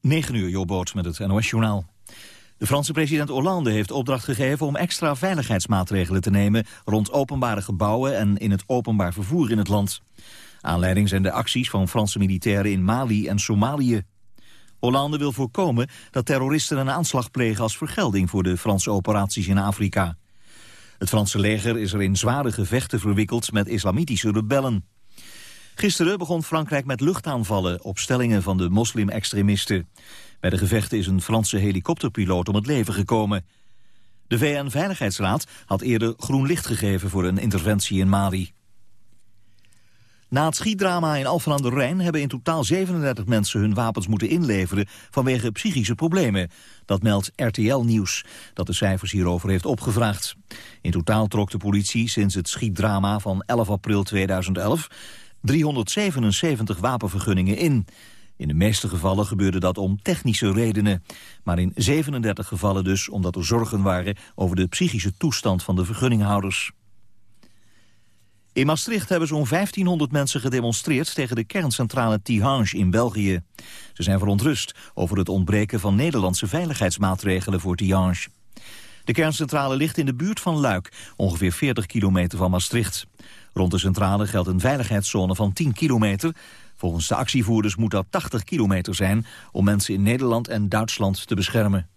9 uur, Jobboot met het NOS-journaal. De Franse president Hollande heeft opdracht gegeven om extra veiligheidsmaatregelen te nemen rond openbare gebouwen en in het openbaar vervoer in het land. Aanleiding zijn de acties van Franse militairen in Mali en Somalië. Hollande wil voorkomen dat terroristen een aanslag plegen als vergelding voor de Franse operaties in Afrika. Het Franse leger is er in zware gevechten verwikkeld met islamitische rebellen. Gisteren begon Frankrijk met luchtaanvallen op stellingen van de moslim-extremisten. Bij de gevechten is een Franse helikopterpiloot om het leven gekomen. De VN-veiligheidsraad had eerder groen licht gegeven voor een interventie in Mali. Na het schietdrama in Alphen aan de Rijn hebben in totaal 37 mensen hun wapens moeten inleveren vanwege psychische problemen. Dat meldt RTL Nieuws, dat de cijfers hierover heeft opgevraagd. In totaal trok de politie sinds het schietdrama van 11 april 2011 377 wapenvergunningen in. In de meeste gevallen gebeurde dat om technische redenen. Maar in 37 gevallen dus omdat er zorgen waren over de psychische toestand van de vergunninghouders. In Maastricht hebben zo'n 1500 mensen gedemonstreerd tegen de kerncentrale Tihange in België. Ze zijn verontrust over het ontbreken van Nederlandse veiligheidsmaatregelen voor Tihange. De kerncentrale ligt in de buurt van Luik, ongeveer 40 kilometer van Maastricht. Rond de centrale geldt een veiligheidszone van 10 kilometer. Volgens de actievoerders moet dat 80 kilometer zijn om mensen in Nederland en Duitsland te beschermen.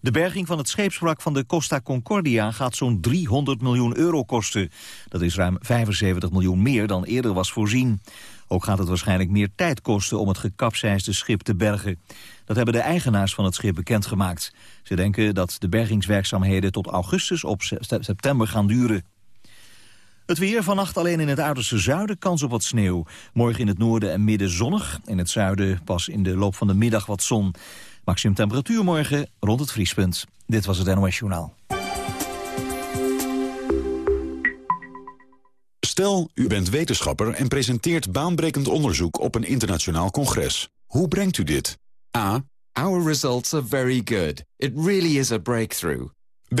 De berging van het scheepswrak van de Costa Concordia gaat zo'n 300 miljoen euro kosten. Dat is ruim 75 miljoen meer dan eerder was voorzien. Ook gaat het waarschijnlijk meer tijd kosten om het gekapseisde schip te bergen. Dat hebben de eigenaars van het schip bekendgemaakt. Ze denken dat de bergingswerkzaamheden tot augustus op september gaan duren. Het weer vannacht alleen in het uiterste zuiden kans op wat sneeuw. Morgen in het noorden en midden zonnig. In het zuiden pas in de loop van de middag wat zon. Maximum temperatuur morgen rond het vriespunt. Dit was het NOS Journaal. Stel, u bent wetenschapper en presenteert baanbrekend onderzoek op een internationaal congres. Hoe brengt u dit? A. Our results are very good. It really is a breakthrough. B.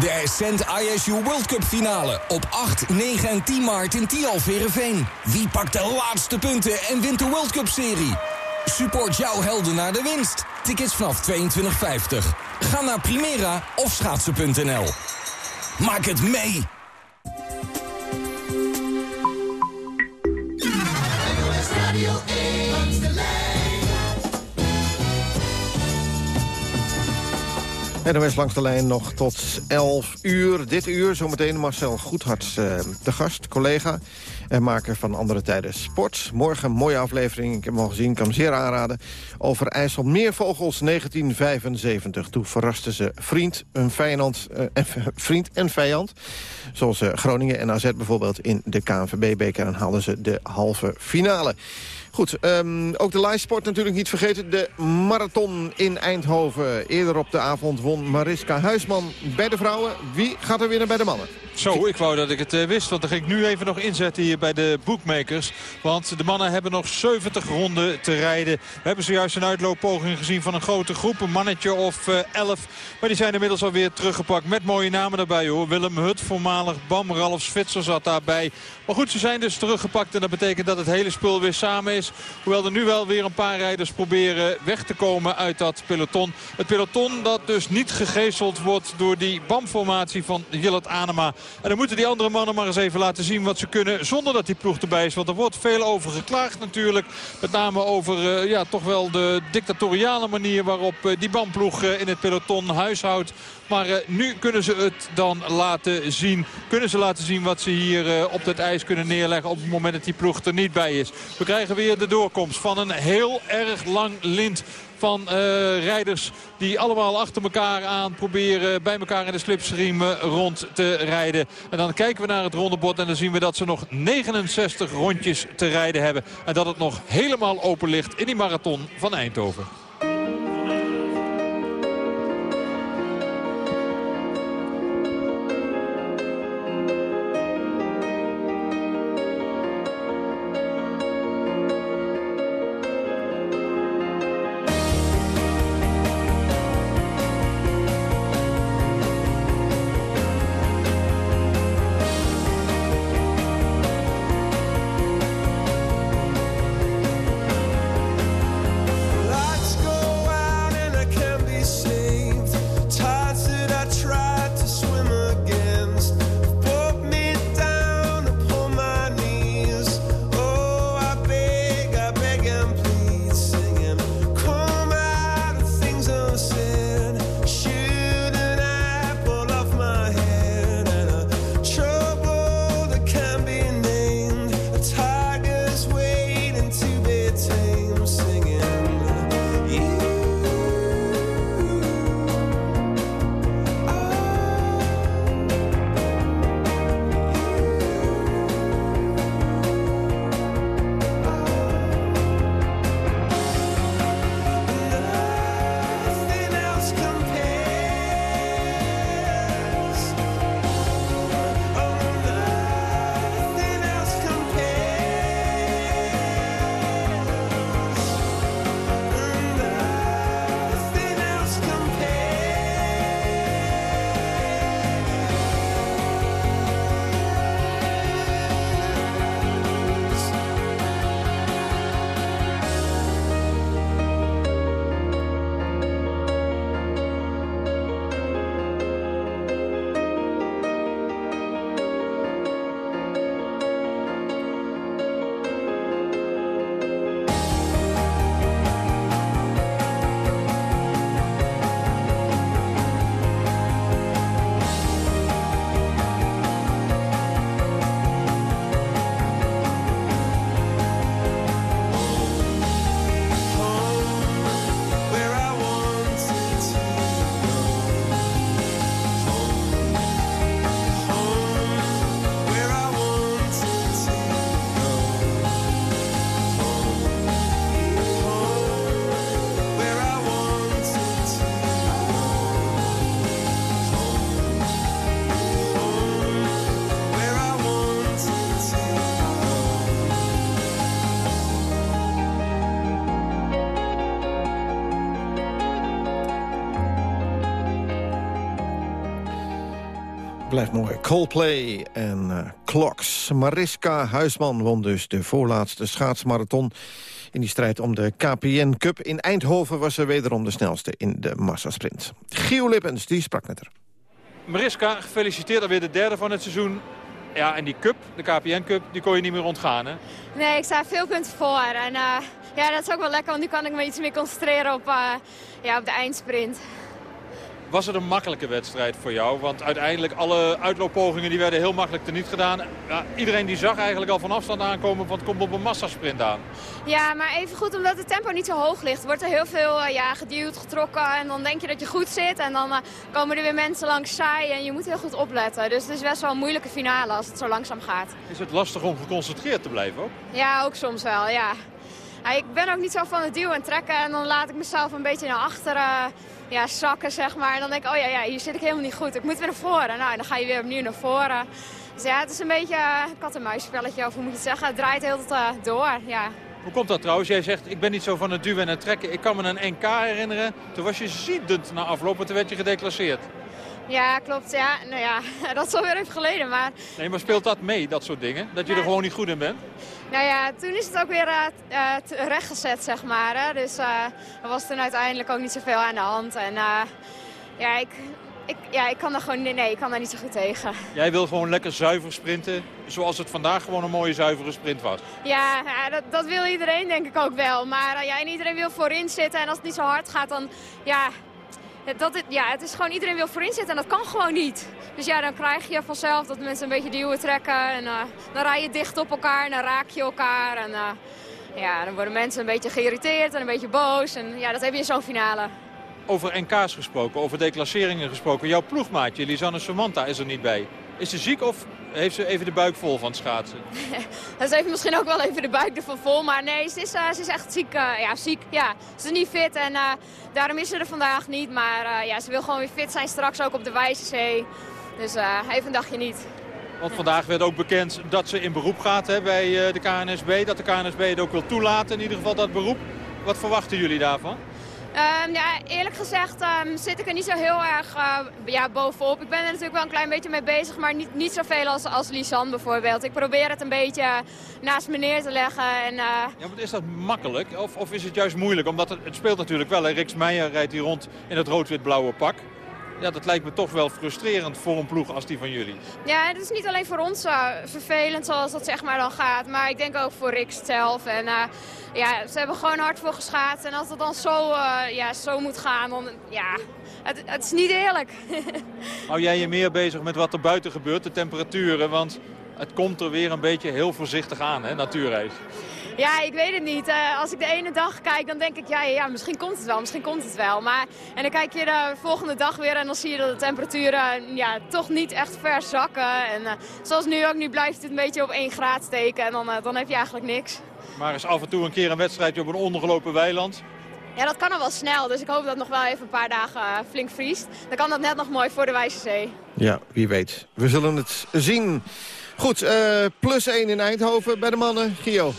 De Ascent ISU World Cup finale op 8, 9 en 10 maart in Tialf Verenveen. Wie pakt de laatste punten en wint de World Cup serie? Support jouw helden naar de winst. Tickets vanaf 22,50. Ga naar Primera of schaatsen.nl. Maak het mee! NOS langs de lijn nog tot 11 uur. Dit uur zometeen Marcel Goedhart uh, de gast, collega en maker van Andere Tijden Sport. Morgen een mooie aflevering, ik heb hem al gezien, kan hem zeer aanraden... over IJsselmeervogels 1975. Toen verrasten ze vriend, een vijand, en, vriend en vijand. Zoals uh, Groningen en AZ bijvoorbeeld in de KNVB-beker... en haalden ze de halve finale. Goed, um, ook de live sport natuurlijk niet vergeten. De marathon in Eindhoven. Eerder op de avond won Mariska Huisman bij de vrouwen. Wie gaat er winnen bij de mannen? Zo, ik wou dat ik het uh, wist. Want dan ga ik nu even nog inzetten hier bij de bookmakers. Want de mannen hebben nog 70 ronden te rijden. We hebben zojuist een uitlooppoging gezien van een grote groep. Een mannetje of uh, 11. Maar die zijn inmiddels alweer teruggepakt. Met mooie namen daarbij hoor. Willem Hut, voormalig Bam. Ralf Switzer zat daarbij. Maar goed, ze zijn dus teruggepakt. En dat betekent dat het hele spul weer samen is. Hoewel er nu wel weer een paar rijders proberen weg te komen uit dat peloton. Het peloton dat dus niet gegeeseld wordt door die BAM-formatie van Jillet Anema. En dan moeten die andere mannen maar eens even laten zien wat ze kunnen zonder dat die ploeg erbij is. Want er wordt veel over geklaagd natuurlijk. Met name over uh, ja, toch wel de dictatoriale manier waarop uh, die BAM-ploeg uh, in het peloton huishoudt. Maar nu kunnen ze het dan laten zien. Kunnen ze laten zien wat ze hier op het ijs kunnen neerleggen op het moment dat die ploeg er niet bij is. We krijgen weer de doorkomst van een heel erg lang lint van uh, rijders die allemaal achter elkaar aan proberen bij elkaar in de slipstream rond te rijden. En dan kijken we naar het rondebord en dan zien we dat ze nog 69 rondjes te rijden hebben. En dat het nog helemaal open ligt in die marathon van Eindhoven. Blijft mooi. Coldplay en uh, Clocks. Mariska Huisman won dus de voorlaatste schaatsmarathon... in die strijd om de KPN Cup. In Eindhoven was ze wederom de snelste in de massasprint. Gio Lippens, die sprak met haar. Mariska, gefeliciteerd alweer de derde van het seizoen. Ja, en die cup, de KPN Cup, die kon je niet meer ontgaan, hè? Nee, ik sta veel punten voor. En uh, ja, dat is ook wel lekker, want nu kan ik me iets meer concentreren op, uh, ja, op de eindsprint. Was het een makkelijke wedstrijd voor jou? Want uiteindelijk alle uitlooppogingen die werden heel makkelijk teniet gedaan. Ja, iedereen die zag eigenlijk al van afstand aankomen, want het komt op een massasprint aan. Ja, maar even goed omdat het tempo niet zo hoog ligt. Wordt er heel veel uh, ja, geduwd, getrokken en dan denk je dat je goed zit. En dan uh, komen er weer mensen langs saai en je moet heel goed opletten. Dus het is best wel een moeilijke finale als het zo langzaam gaat. Is het lastig om geconcentreerd te blijven ook? Ja, ook soms wel, ja. ja ik ben ook niet zo van het duwen en trekken en dan laat ik mezelf een beetje naar achteren ja, zakken, zeg maar. En dan denk ik, oh ja, ja, hier zit ik helemaal niet goed. Ik moet weer naar voren. Nou, dan ga je weer opnieuw naar voren. Dus ja, het is een beetje een kat-en-muisspelletje, of hoe moet je het zeggen. Het draait heel uh, door, ja. Hoe komt dat trouwens? Jij zegt, ik ben niet zo van het duwen en het trekken. Ik kan me een NK herinneren. Toen was je ziedend na afloop, en toen werd je gedeclasseerd. Ja, klopt. Ja, nou ja, dat is alweer even geleden. Maar... Nee, maar speelt dat mee, dat soort dingen? Dat je er gewoon niet goed in bent? Nou ja, toen is het ook weer uh, rechtgezet, zeg maar. Hè. Dus uh, er was toen uiteindelijk ook niet zoveel aan de hand. En ja, ik, ik, ja, ik kan daar gewoon nee, ik kan daar niet zo goed tegen. Jij wil gewoon lekker zuiver sprinten, zoals het vandaag gewoon een mooie zuivere sprint was. Ja, ja dat, dat wil iedereen denk ik ook wel. Maar ja, en iedereen wil voorin zitten en als het niet zo hard gaat, dan ja, dat het, ja, het is gewoon iedereen wil voorin zitten en dat kan gewoon niet. Dus ja, dan krijg je vanzelf dat mensen een beetje duwen trekken. En uh, dan rij je dicht op elkaar en dan raak je elkaar. En uh, ja, dan worden mensen een beetje geïrriteerd en een beetje boos. En ja, dat heb je in zo'n finale. Over NK's gesproken, over declasseringen gesproken. Jouw ploegmaatje, Lisanne Samantha, is er niet bij. Is ze ziek of heeft ze even de buik vol van het schaatsen? ze heeft misschien ook wel even de buik ervan vol. Maar nee, ze is, uh, ze is echt ziek. Uh, ja, ziek. Ja, ze is niet fit en uh, daarom is ze er vandaag niet. Maar ja, ze wil gewoon weer fit zijn straks ook op de Wijze Zee. Dus even een dagje niet. Want vandaag werd ook bekend dat ze in beroep gaat hè, bij de KNSB. Dat de KNSB het ook wil toelaten, in ieder geval dat beroep. Wat verwachten jullie daarvan? Um, ja, eerlijk gezegd um, zit ik er niet zo heel erg uh, ja, bovenop. Ik ben er natuurlijk wel een klein beetje mee bezig, maar niet, niet zoveel als, als Lisanne bijvoorbeeld. Ik probeer het een beetje naast me neer te leggen. En, uh... Ja, maar is dat makkelijk of, of is het juist moeilijk? Omdat het, het speelt natuurlijk wel. Hè? Riks Meijer rijdt hier rond in het rood-wit-blauwe pak ja, dat lijkt me toch wel frustrerend voor een ploeg als die van jullie. Ja, het is niet alleen voor ons uh, vervelend zoals dat zeg maar dan gaat. Maar ik denk ook voor Rick zelf. En uh, ja, ze hebben gewoon hard voor geschaad. En als het dan zo, uh, ja, zo moet gaan, dan ja, het, het is niet eerlijk. Hou jij je meer bezig met wat er buiten gebeurt, de temperaturen? Want het komt er weer een beetje heel voorzichtig aan, hè, natuurreis. Ja, ik weet het niet. Uh, als ik de ene dag kijk, dan denk ik, ja, ja, misschien komt het wel, misschien komt het wel. Maar, en dan kijk je de volgende dag weer en dan zie je dat de temperaturen ja, toch niet echt ver zakken. En uh, zoals nu ook, nu blijft het een beetje op 1 graad steken en dan, uh, dan heb je eigenlijk niks. Maar is af en toe een keer een wedstrijdje op een ondergelopen weiland? Ja, dat kan al wel snel. Dus ik hoop dat het nog wel even een paar dagen flink vriest. Dan kan dat net nog mooi voor de Wijze Zee. Ja, wie weet. We zullen het zien. Goed, plus 1 in Eindhoven bij de mannen. Gio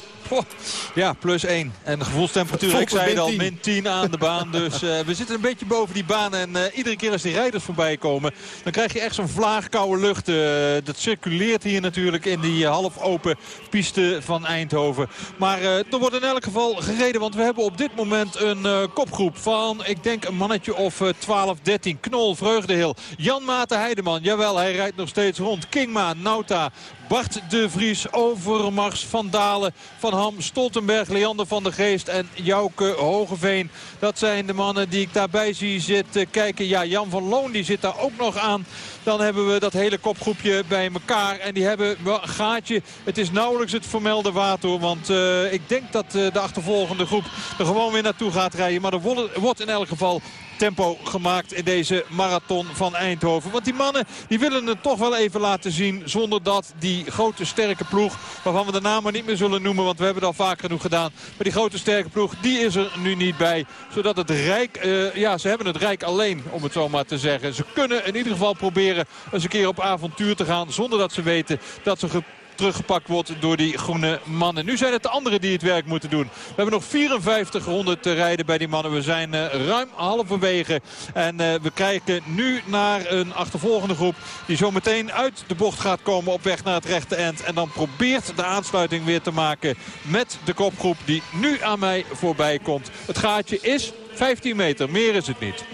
ja, plus 1. En de gevoelstemperatuur, ik zei al, min 10 aan de baan. Dus uh, we zitten een beetje boven die baan. En uh, iedere keer als die rijders voorbij komen... dan krijg je echt zo'n vlaagkoude lucht. Uh, dat circuleert hier natuurlijk in die half open piste van Eindhoven. Maar er wordt in elk geval gereden. Want we hebben op dit moment een kopgroep van, ik denk, een mannetje of 12, 13. Knol, Vreugdehil, Jan Maarten Heideman. Jawel, hij rijdt nog steeds rond. Kingma, Nauta, Bart de Vries, Overmars, Van Dalen, Van Ham, Stoltenberg, Leander van der Geest en Jouke Hogeveen. Dat zijn de mannen die ik daarbij zie zitten kijken. Ja, Jan van Loon die zit daar ook nog aan. Dan hebben we dat hele kopgroepje bij elkaar. En die hebben een gaatje. Het is nauwelijks het vermelde water. Want uh, ik denk dat uh, de achtervolgende groep er gewoon weer naartoe gaat rijden. Maar er wordt in elk geval tempo gemaakt in deze marathon van Eindhoven. Want die mannen die willen het toch wel even laten zien zonder dat die grote sterke ploeg, waarvan we de namen niet meer zullen noemen, want we hebben het al vaak genoeg gedaan. Maar die grote sterke ploeg, die is er nu niet bij. Zodat het Rijk, uh, ja ze hebben het Rijk alleen om het zo maar te zeggen. Ze kunnen in ieder geval proberen eens een keer op avontuur te gaan zonder dat ze weten dat ze teruggepakt wordt door die groene mannen. Nu zijn het de anderen die het werk moeten doen. We hebben nog 54 ronden te rijden bij die mannen. We zijn uh, ruim halverwege. En uh, we kijken nu naar een achtervolgende groep die zo meteen uit de bocht gaat komen op weg naar het rechte eind. En dan probeert de aansluiting weer te maken met de kopgroep die nu aan mij voorbij komt. Het gaatje is 15 meter, meer is het niet.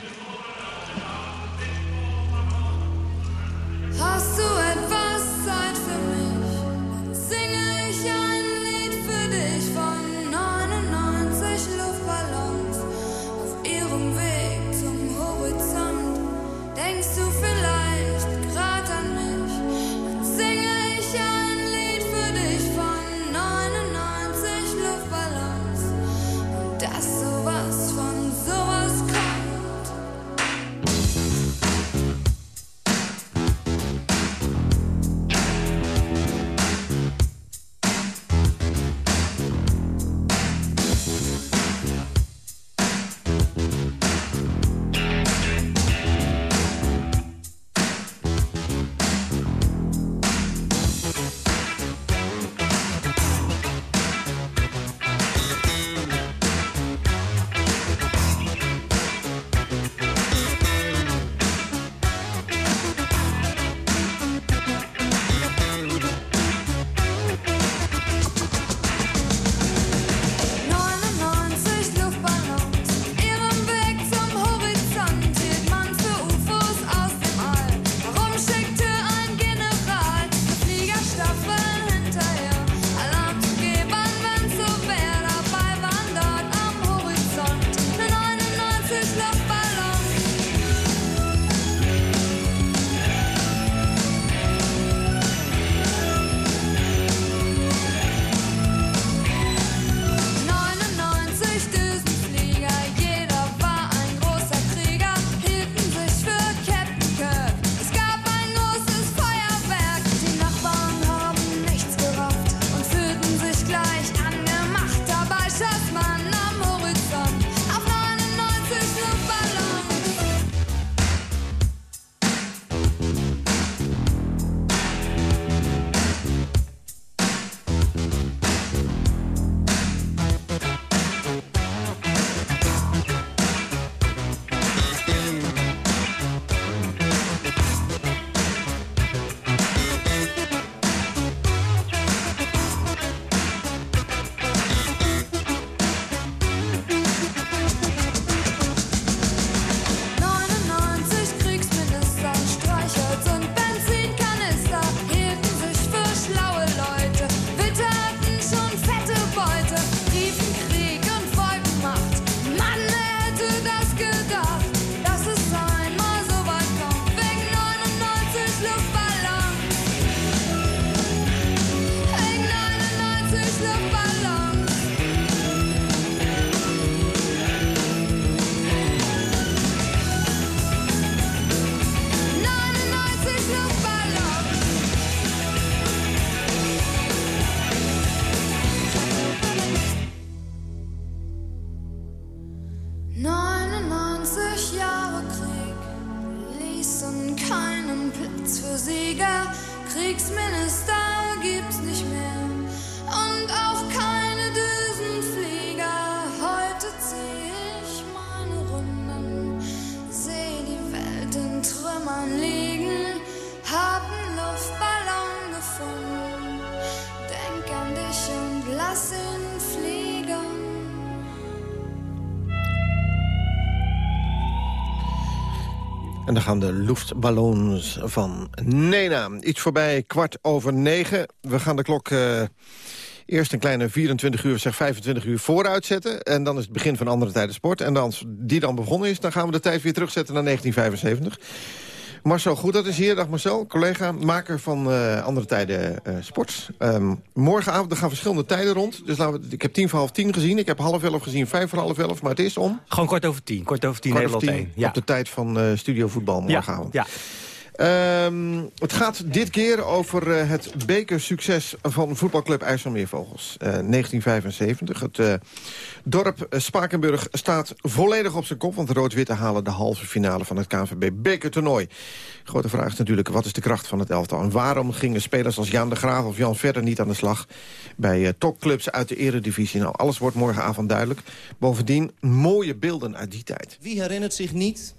Gaan de luchtballons van Nena. Iets voorbij kwart over negen. We gaan de klok eh, eerst een kleine 24 uur, zeg 25 uur vooruit zetten. En dan is het begin van andere tijden sport. En als die dan begonnen is, dan gaan we de tijd weer terugzetten naar 1975. Marcel Goed, dat is hier. Dag Marcel, collega, maker van eh, Andere Tijden eh, Sport. Ehm, morgenavond er gaan verschillende tijden rond. Dus laten we, ik heb tien voor half tien gezien. Ik heb half elf gezien, vijf voor half elf. Maar het is om... Gewoon kort over tien. Kort over tien kwart over tien 1. Ja. op de tijd van eh, Studio Voetbal morgenavond. Ja, Ehm, het gaat dit keer over eh, het bekersucces van voetbalclub IJsselmeervogels. Eh 1975. Het eh, dorp eh, Spakenburg staat volledig op zijn kop... want de Rood-Witte halen de halve finale van het KNVB bekertoernooi. Grote vraag is natuurlijk, wat is de kracht van het elftal? En waarom gingen spelers als Jan de Graaf of Jan Verder niet aan de slag... bij eh, topclubs uit de eredivisie? Nou, alles wordt morgenavond duidelijk. Bovendien mooie beelden uit die tijd. Wie herinnert zich niet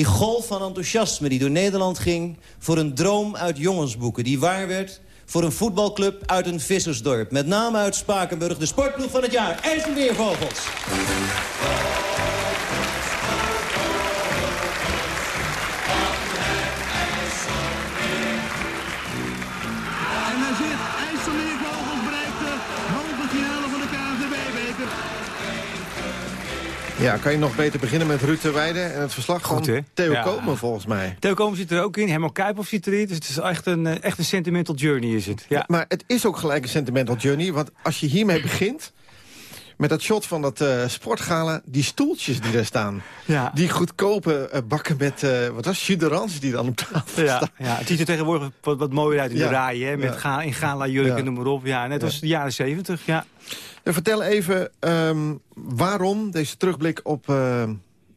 die golf van enthousiasme die door Nederland ging... voor een droom uit jongensboeken die waar werd... voor een voetbalclub uit een vissersdorp. Met name uit Spakenburg, de sportploeg van het jaar. En Ja, kan je nog beter beginnen met Ruud de Weide en het verslag Goed, van? Theo Ja. Komen volgens mij. Theo Komen zit er ook in, Herman Kuiphoff zit erin. Dus het is echt een, eh, echt een sentimental journey is het. Ja. Maar het is ook gelijk een sentimental journey, want als je hiermee begint... met dat shot van dat eh sportgala, die stoeltjes die daar staan... Ja. die goedkope eh, bakken met, eh wat was Juderans die dan op tafel Ja, staan. ja, het ziet er tegenwoordig wat, wat mooier uit in Ja. de rij, hè, met Ja. ga, in gala jurken, Ja. noem maar op. Ja, net als de jaren zeventig, ja. En vertel even ehm, waarom deze terugblik op,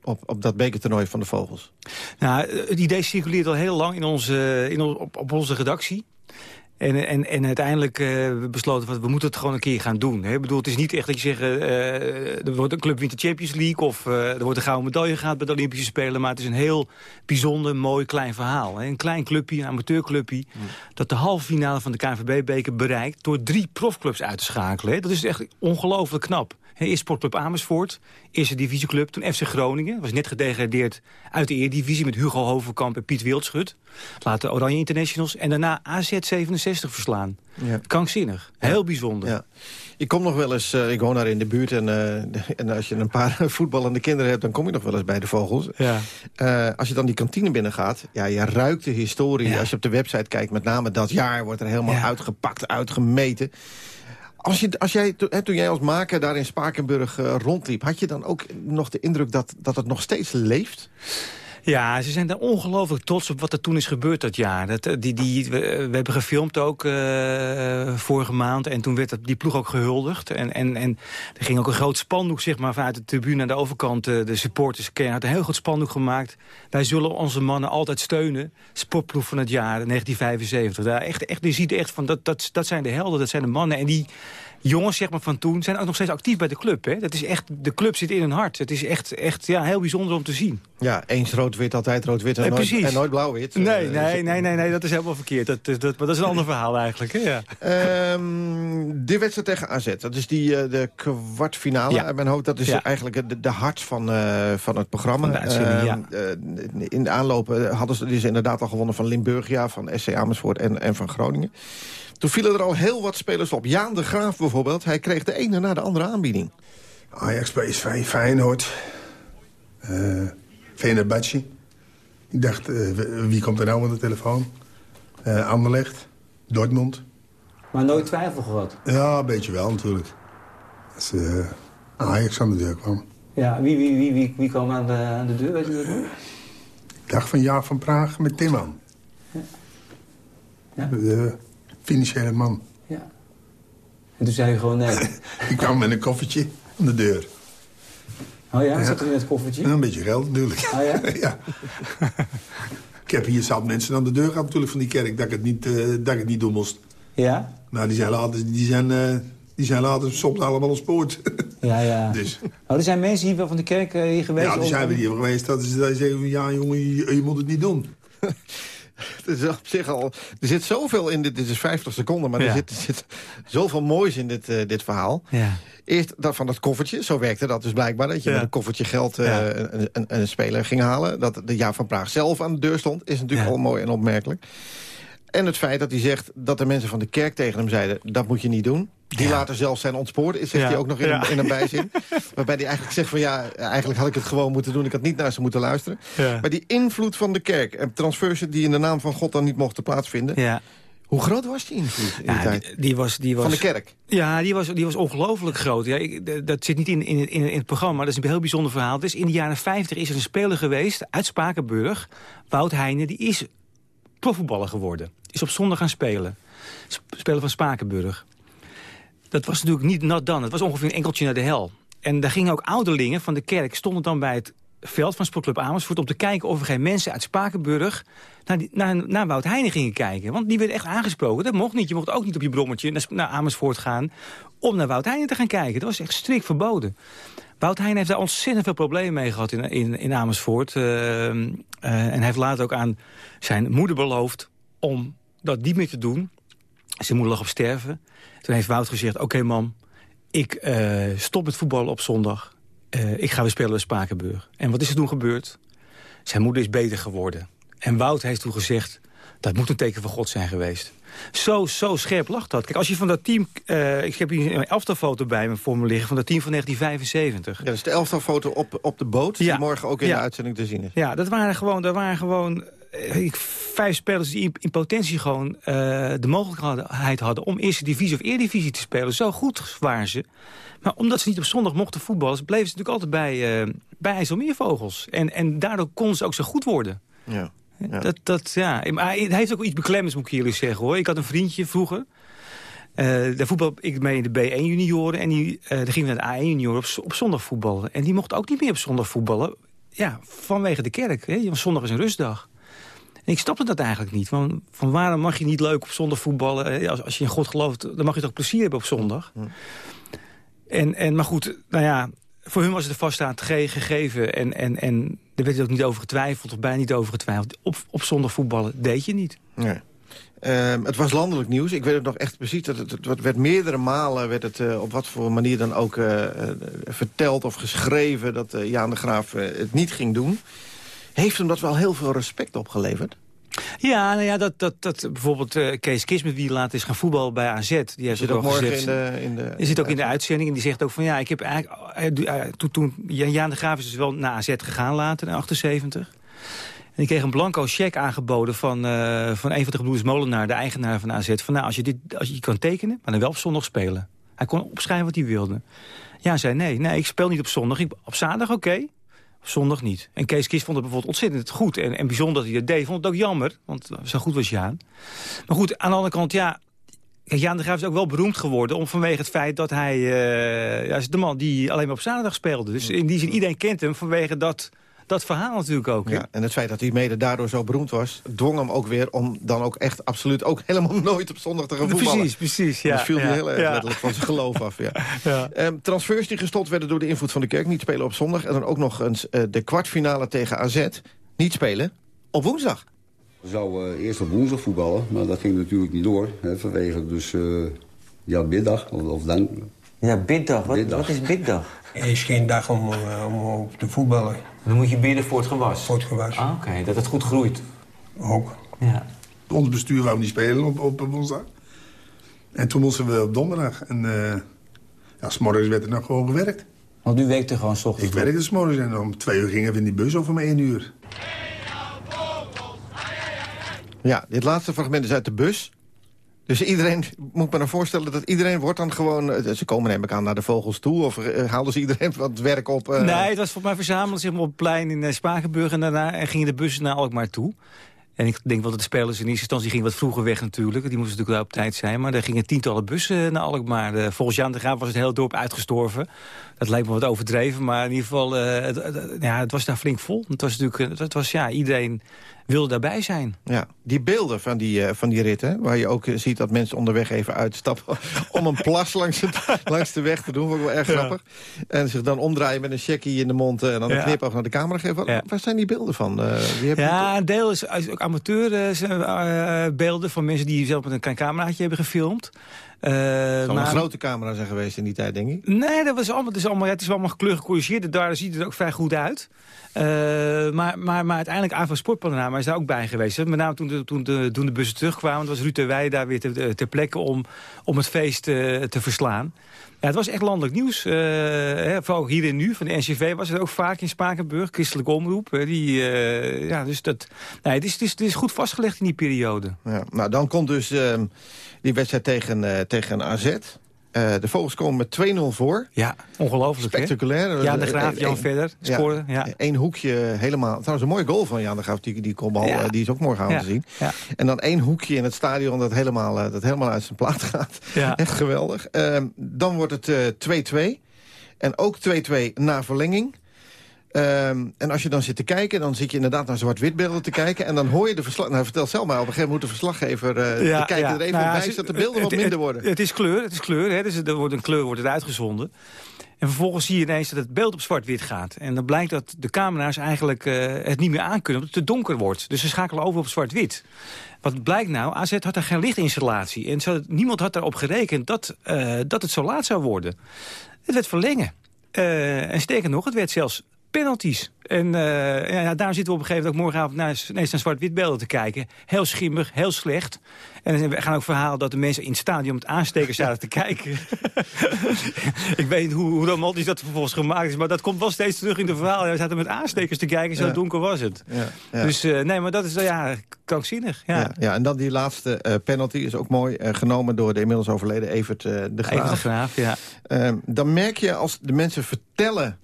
op, op dat bekertoernooi van de Vogels. Nou, het idee circuleert al heel lang in onze, in on- op, op onze redactie. En, en, en uiteindelijk eh, we besloten van we moeten het gewoon een keer gaan doen. Hè. Ik bedoel, het is niet echt dat je zegt, eh, er wordt een club wint de Champions League of eh, er wordt een gouden medaille gehaald bij de Olympische Spelen. Maar het is een heel bijzonder, mooi, klein verhaal. Hè. Een klein clubje, een amateurclubje, dat de halve finale van de KNVB-beker bereikt door drie profclubs uit te schakelen. Hè. Dat is echt ongelooflijk knap. Hè, Eerst Sportclub Amersfoort, eerste divisieclub. Toen FC Groningen, was net gedegradeerd uit de Eredivisie... met Hugo Hovenkamp en Piet Wildschut. Later Oranje Internationals. En daarna AZ67 verslaan. Ja. Krankzinnig. Heel bijzonder. Ja. Ik kom nog wel eens, eh, ik woon daar in de buurt... En, eh, en als je een paar voetballende kinderen hebt... dan kom je nog wel eens bij de Vogels. Ja. Eh, als je dan die kantine binnengaat, ja, je ruikt de historie. Als je op de website kijkt, met name dat jaar... wordt er helemaal uitgepakt, uitgemeten. Als, je, als jij, hè, toen jij als maker daar in Spakenburg eh, rondliep... had je dan ook nog de indruk dat, dat het nog steeds leeft? Ja, ze zijn daar ongelooflijk trots op wat er toen is gebeurd dat jaar. Dat, eh, die, die, we, we hebben gefilmd ook eh, vorige maand en toen werd die ploeg ook gehuldigd. En, en, en er ging ook een groot spandoek zeg maar, vanuit de tribune aan de overkant. eh, de supporterskern had een heel groot spandoek gemaakt. Wij zullen onze mannen altijd steunen. Sportploeg van het jaar 1975. Daar echt, echt, je ziet echt van, dat, dat, dat zijn de helden, dat zijn de mannen. En die jongens zeg maar, van toen zijn ook nog steeds actief bij de club. Hè? Dat is echt, de club zit in hun hart. Het is echt, echt ja, heel bijzonder om te zien. Ja, eens rood-wit, altijd rood-wit en, nooit, en nooit blauw-wit. Nee, Eh, nee, nee, nee, nee, dat is helemaal verkeerd. Dat, is- dat, maar dat is een ander verhaal eigenlijk. Hè? Ja. Ehm, de wedstrijd tegen AZ, dat is die, eh, de kwartfinale. Ja. mijn hoofd, dat is Ja. eigenlijk de, de hart van, eh, van het programma. Van de uitzending, Ehm, ja. eh, in de aanloop hadden ze dus inderdaad al gewonnen van Limburgia, van SC Amersfoort en, en van Groningen. Toen vielen er al heel wat spelers op. Jaan de Graaf bijvoorbeeld, hij kreeg de ene na de andere aanbieding. Ajax, PSV, Feyenoord. eh Fenerbahce. Ik dacht, eh, wie komt er nou aan de telefoon? Eh Anderlecht, Dortmund. Maar nooit twijfel gehad. Ja, een beetje wel natuurlijk. Als eh, Ajax aan de deur kwam. Ja, wie, wie, wie, wie, wie kwam aan de, aan de deur, weet je dat? Ik dacht van Jaap van Praag met Timman. Ja. De financiële man. Ja. En toen zei je gewoon nee. Die kwam met een koffertje aan de deur. Oh ja, zat er in het koffertje? En een beetje geld natuurlijk. Oh ja? ja. Ik heb hier zat mensen aan de deur gehad natuurlijk van die kerk... dat ik het niet, eh, dat ik het niet doen moest. Ja? Nou, die zijn later, die zijn, eh, die zijn later soms allemaal ontspoord. Ja, ja. dus, Oh, er zijn mensen hier wel van de kerk eh, hier geweest? ja, die zijn we hier geweest. Dat is, dat zeggen van, ja jongen, je, je moet het niet doen. Het is op zich al, er zit zoveel in dit, dit is 50 seconden, maar er, zit, er zit zoveel moois in dit, eh, dit verhaal. Ja. Eerst dat van dat koffertje, zo werkte dat dus blijkbaar. Dat je Ja. met een koffertje geld eh, een, een, een speler ging halen. Dat de Jaap van Praag zelf aan de deur stond, is natuurlijk al mooi en opmerkelijk. En het feit dat hij zegt dat de mensen van de kerk tegen hem zeiden... dat moet je niet doen. Die Ja. later zelf zijn ontspoord, is, zegt Ja. hij ook nog in, Ja. een, in een bijzin. Waarbij hij eigenlijk zegt van ja, eigenlijk had ik het gewoon moeten doen. Ik had niet naar ze moeten luisteren. Maar die invloed van de kerk en transfers die in de naam van God dan niet mochten plaatsvinden... Ja. Hoe groot was die invloed in die tijd? die, die was, die was, Van de kerk? Ja, die was, die was ongelooflijk groot. Ja, ik, dat zit niet in, in, in, in het programma, maar dat is een heel bijzonder verhaal. Dus in de jaren 50 is er een speler geweest uit Spakenburg. Wout Heijnen, die is profvoetballer geworden. Is op zondag gaan spelen. Sp spelen van Spakenburg. Dat was natuurlijk niet not done. Het was ongeveer een enkeltje naar de hel. En daar gingen ook ouderlingen van de kerk... stonden dan bij het veld van Sportclub Amersfoort... om te kijken of er geen mensen uit Spakenburg naar, naar, naar Wout Heijnen gingen kijken. Want die werd echt aangesproken. Dat mocht niet. Je mocht ook niet op je brommetje naar, naar Amersfoort gaan... om naar Wout Heijnen te gaan kijken. Dat was echt strikt verboden. Wout Heijnen heeft daar ontzettend veel problemen mee gehad in, in, in Amersfoort. Uh, uh, en hij heeft later ook aan zijn moeder beloofd om dat niet meer te doen. Zijn moeder lag op sterven. Toen heeft Wout gezegd, oké okay, mam, ik uh, stop met voetballen op zondag. Uh, ik ga weer spelen bij Spakenburg. En wat is er toen gebeurd? Zijn moeder is beter geworden. En Wout heeft toen gezegd, dat moet een teken van God zijn geweest. Zo, zo scherp lag dat. Kijk, als je van dat team... Uh, ik heb hier een elftalfoto bij me voor me liggen... van dat team van 1975. Ja, dat is de elftalfoto op, op de boot... Ja. die morgen ook in ja. de uitzending te zien is. Ja, dat waren gewoon... Dat waren gewoon vijf spelers die in potentie gewoon uh, de mogelijkheid hadden... om eerste divisie of eredivisie te spelen. Zo goed waren ze. Maar omdat ze niet op zondag mochten voetballen... bleven ze natuurlijk altijd bij, uh, bij IJsselmeervogels. En, en daardoor konden ze ook zo goed worden. Ja. Ja. Dat, dat, ja. Maar het heeft ook iets beklemmends, moet ik jullie zeggen. hoor. Ik had een vriendje vroeger. Uh, daar voetbal ik mee in de B1 junioren. En die, uh, daar gingen we naar de A1 junioren op, op zondag voetballen. En die mocht ook niet meer op zondag voetballen. Ja, vanwege de kerk. Hè? Want zondag is een rustdag. En ik snapte dat eigenlijk niet. Van, van waarom mag je niet leuk op zondag voetballen? Als, als je in God gelooft, dan mag je toch plezier hebben op zondag? Hm. En, en, maar goed, nou ja, voor hun was het een vaststaand gegeven. En, en, en er werd ook niet over getwijfeld, of bijna niet over getwijfeld. Op, op zondag voetballen deed je niet. Nee. Uh, het was landelijk nieuws. Ik weet het nog echt precies. Dat het, werd meerdere malen werd het uh, op wat voor manier dan ook uh, verteld of geschreven... dat Jaan de Graaf het niet ging doen. Heeft hem dat wel heel veel respect opgeleverd? Ja, nou ja, dat, dat, dat bijvoorbeeld uh, Kees Kis, met wie laat is gaan voetballen bij AZ. Die heeft zit ook morgen gezegd, in de, in de... Die zit ook in de uitzending en die zegt ook van ja, ik heb eigenlijk... Uh, toen, toen, Jaan de Graaf is dus wel naar AZ gegaan later, in 78. En ik kreeg een blanco cheque aangeboden van, uh, van een van de gebroeders Molenaar, de eigenaar van AZ. Van nou, als je, dit, als je kan tekenen, maar dan wel op zondag spelen. Hij kon opschrijven wat hij wilde. Ja, zei nee, nee, ik speel niet op zondag. Ik, op zaterdag oké, okay, zondag niet. En Kees Kist vond het bijvoorbeeld ontzettend goed. En, en bijzonder dat hij dat deed. Vond het ook jammer, want zo goed was Jaan. Maar goed, aan de andere kant, ja... Kijk, Jaan de Graaf is ook wel beroemd geworden... om vanwege het feit dat hij... Uh, ja, is de man die alleen maar op zaterdag speelde. Dus in die zin, iedereen kent hem vanwege dat dat verhaal natuurlijk ook. Ja, en het feit dat hij mede daardoor zo beroemd was... dwong hem ook weer om dan ook echt absoluut ook helemaal nooit op zondag te gaan voetballen. Precies, precies. Ja, dus viel ja, hij heel erg ja. letterlijk van zijn geloof af. Ja. ja. Um, transfers die gestopt werden door de invloed van de kerk... niet spelen op zondag. En dan ook nog eens uh, de kwartfinale tegen AZ. Niet spelen op woensdag. We zouden uh, eerst op woensdag voetballen, maar dat ging natuurlijk niet door. Hè, vanwege dus, uh, ja, biddag, of, of dan... Ja, biddag. Wat, biddag. wat is biddag? Er is geen dag om, om op te voetballen. Dan moet je bidden voor het gewas? Voor het gewas. Ah, Oké, okay. dat het goed groeit. Ook. Ja. Ons bestuur wou niet spelen op, op woensdag. En toen moesten we op donderdag. En uh, ja, s'morgens werd er nog gewoon gewerkt. Want u werkte gewoon s ochtends? Ik werkte s'morgens en om twee uur gingen we in die bus over om één uur. Ja, dit laatste fragment is uit de bus. Dus iedereen, moet me dan voorstellen dat iedereen wordt dan gewoon... Ze komen neem ik aan naar de vogels toe of uh, haalden ze iedereen wat werk op? Uh... Nee, het was voor mij verzameld zich op het plein in Spakenburg... en daarna en gingen de bussen naar Alkmaar toe. En ik denk wel dat de spelers in eerste instantie gingen wat vroeger weg natuurlijk. Die moesten natuurlijk wel op tijd zijn. Maar er gingen tientallen bussen naar Alkmaar. volgens Jan de Graaf was het hele dorp uitgestorven. Dat lijkt me wat overdreven. Maar in ieder geval, het, het, ja, het was daar flink vol. Het was natuurlijk, het was, ja, iedereen wilde daarbij zijn. Ja, die beelden van die, uh, van die ritten, waar je ook uh, ziet dat mensen onderweg even uitstappen... om een plas langs, het, langs de weg te doen, vond ik wel erg ja. grappig. En zich dan omdraaien met een checkie in de mond uh, en dan een ja. knipoog naar de camera geven. Ja. Waar zijn die beelden van? Wie ja, een deel is ook amateurbeelden van mensen die zelf met een klein cameraatje hebben gefilmd. Uh, maar, een grote camera zijn geweest in die tijd, denk ik? Nee, dat was allemaal, het, is allemaal, het is allemaal kleur gecorrigeerd. Daar ziet het ook vrij goed uit. Uh, maar, maar, maar uiteindelijk AVO Sportpanorama is daar ook bij geweest. Met name toen de, toen de, toen de bussen terugkwamen. was Ruud Wij daar weer ter, ter plekke om, om het feest te verslaan. Het was echt landelijk nieuws. Uh, hè, vooral hier en nu, van de NCV was het ook vaak in Spakenburg. Christelijke omroep. Die, uh, ja, dus dat, nee, het, is, het, is, het is goed vastgelegd in die periode. Ja, nou, dan komt dus uh, die wedstrijd tegen, tegen AZ. Eh, de Vogels komen met 2-0 voor. Ja, ongelooflijk, hè? Spectaculair. Jan de Graaf, Eh, Jan één- Verder, ja, scoren. Ja. Eén hoekje helemaal. Trouwens, een mooie goal van Jan de Graaf, die, die kopbal. Ja. eh, die is ook morgenavond Ja, te zien. ja. En dan één hoekje in het stadion dat helemaal, eh, dat helemaal uit zijn plaat gaat. Ja. Echt geweldig. Ehm, dan wordt het eh, 2-2. En ook 2-2 na verlenging. Ehm, en als je dan zit te kijken, dan zit je inderdaad naar zwart-witbeelden te kijken. En dan hoor je de verslag... Nou, vertel zelf maar, op een gegeven moment moet de verslaggever eh, de kijker er even Nou ja, bij, zodat de beelden het- wat minder het- worden. Het, is kleur, het is kleur. Hè? Dus er wordt een kleur wordt het uitgezonden. En vervolgens zie je ineens dat het beeld op zwart-wit gaat. En dan blijkt dat de camera's eigenlijk eh, het niet meer aankunnen... omdat het te donker wordt. Dus ze schakelen over op zwart-wit. Wat blijkt nou? AZ had daar geen lichtinstallatie. En zo, niemand had daarop gerekend dat, eh, dat het zo laat zou worden. Het werd verlengen. En sterker nog, het werd zelfs penalties. En eh, ja, daar zitten we op een gegeven moment ook morgenavond naar, ineens naar zwart-wit beelden te kijken. Heel schimmig, heel slecht. En we gaan ook verhalen dat de mensen in het stadion met aanstekers zaten te kijken. ik weet niet hoe, hoe romantisch dat vervolgens gemaakt is, maar dat komt wel steeds terug in de verhaal. We zaten met aanstekers te kijken, zo Ja. donker was het. Ja, ja. Dus eh, nee, maar dat is ja, krankzinnig. Ja. Ja, ja, en dan die laatste eh, penalty is ook mooi. genomen door de inmiddels overleden Evert de Graaf. Even de graaf, ja. Ehm, dan merk je als de mensen vertellen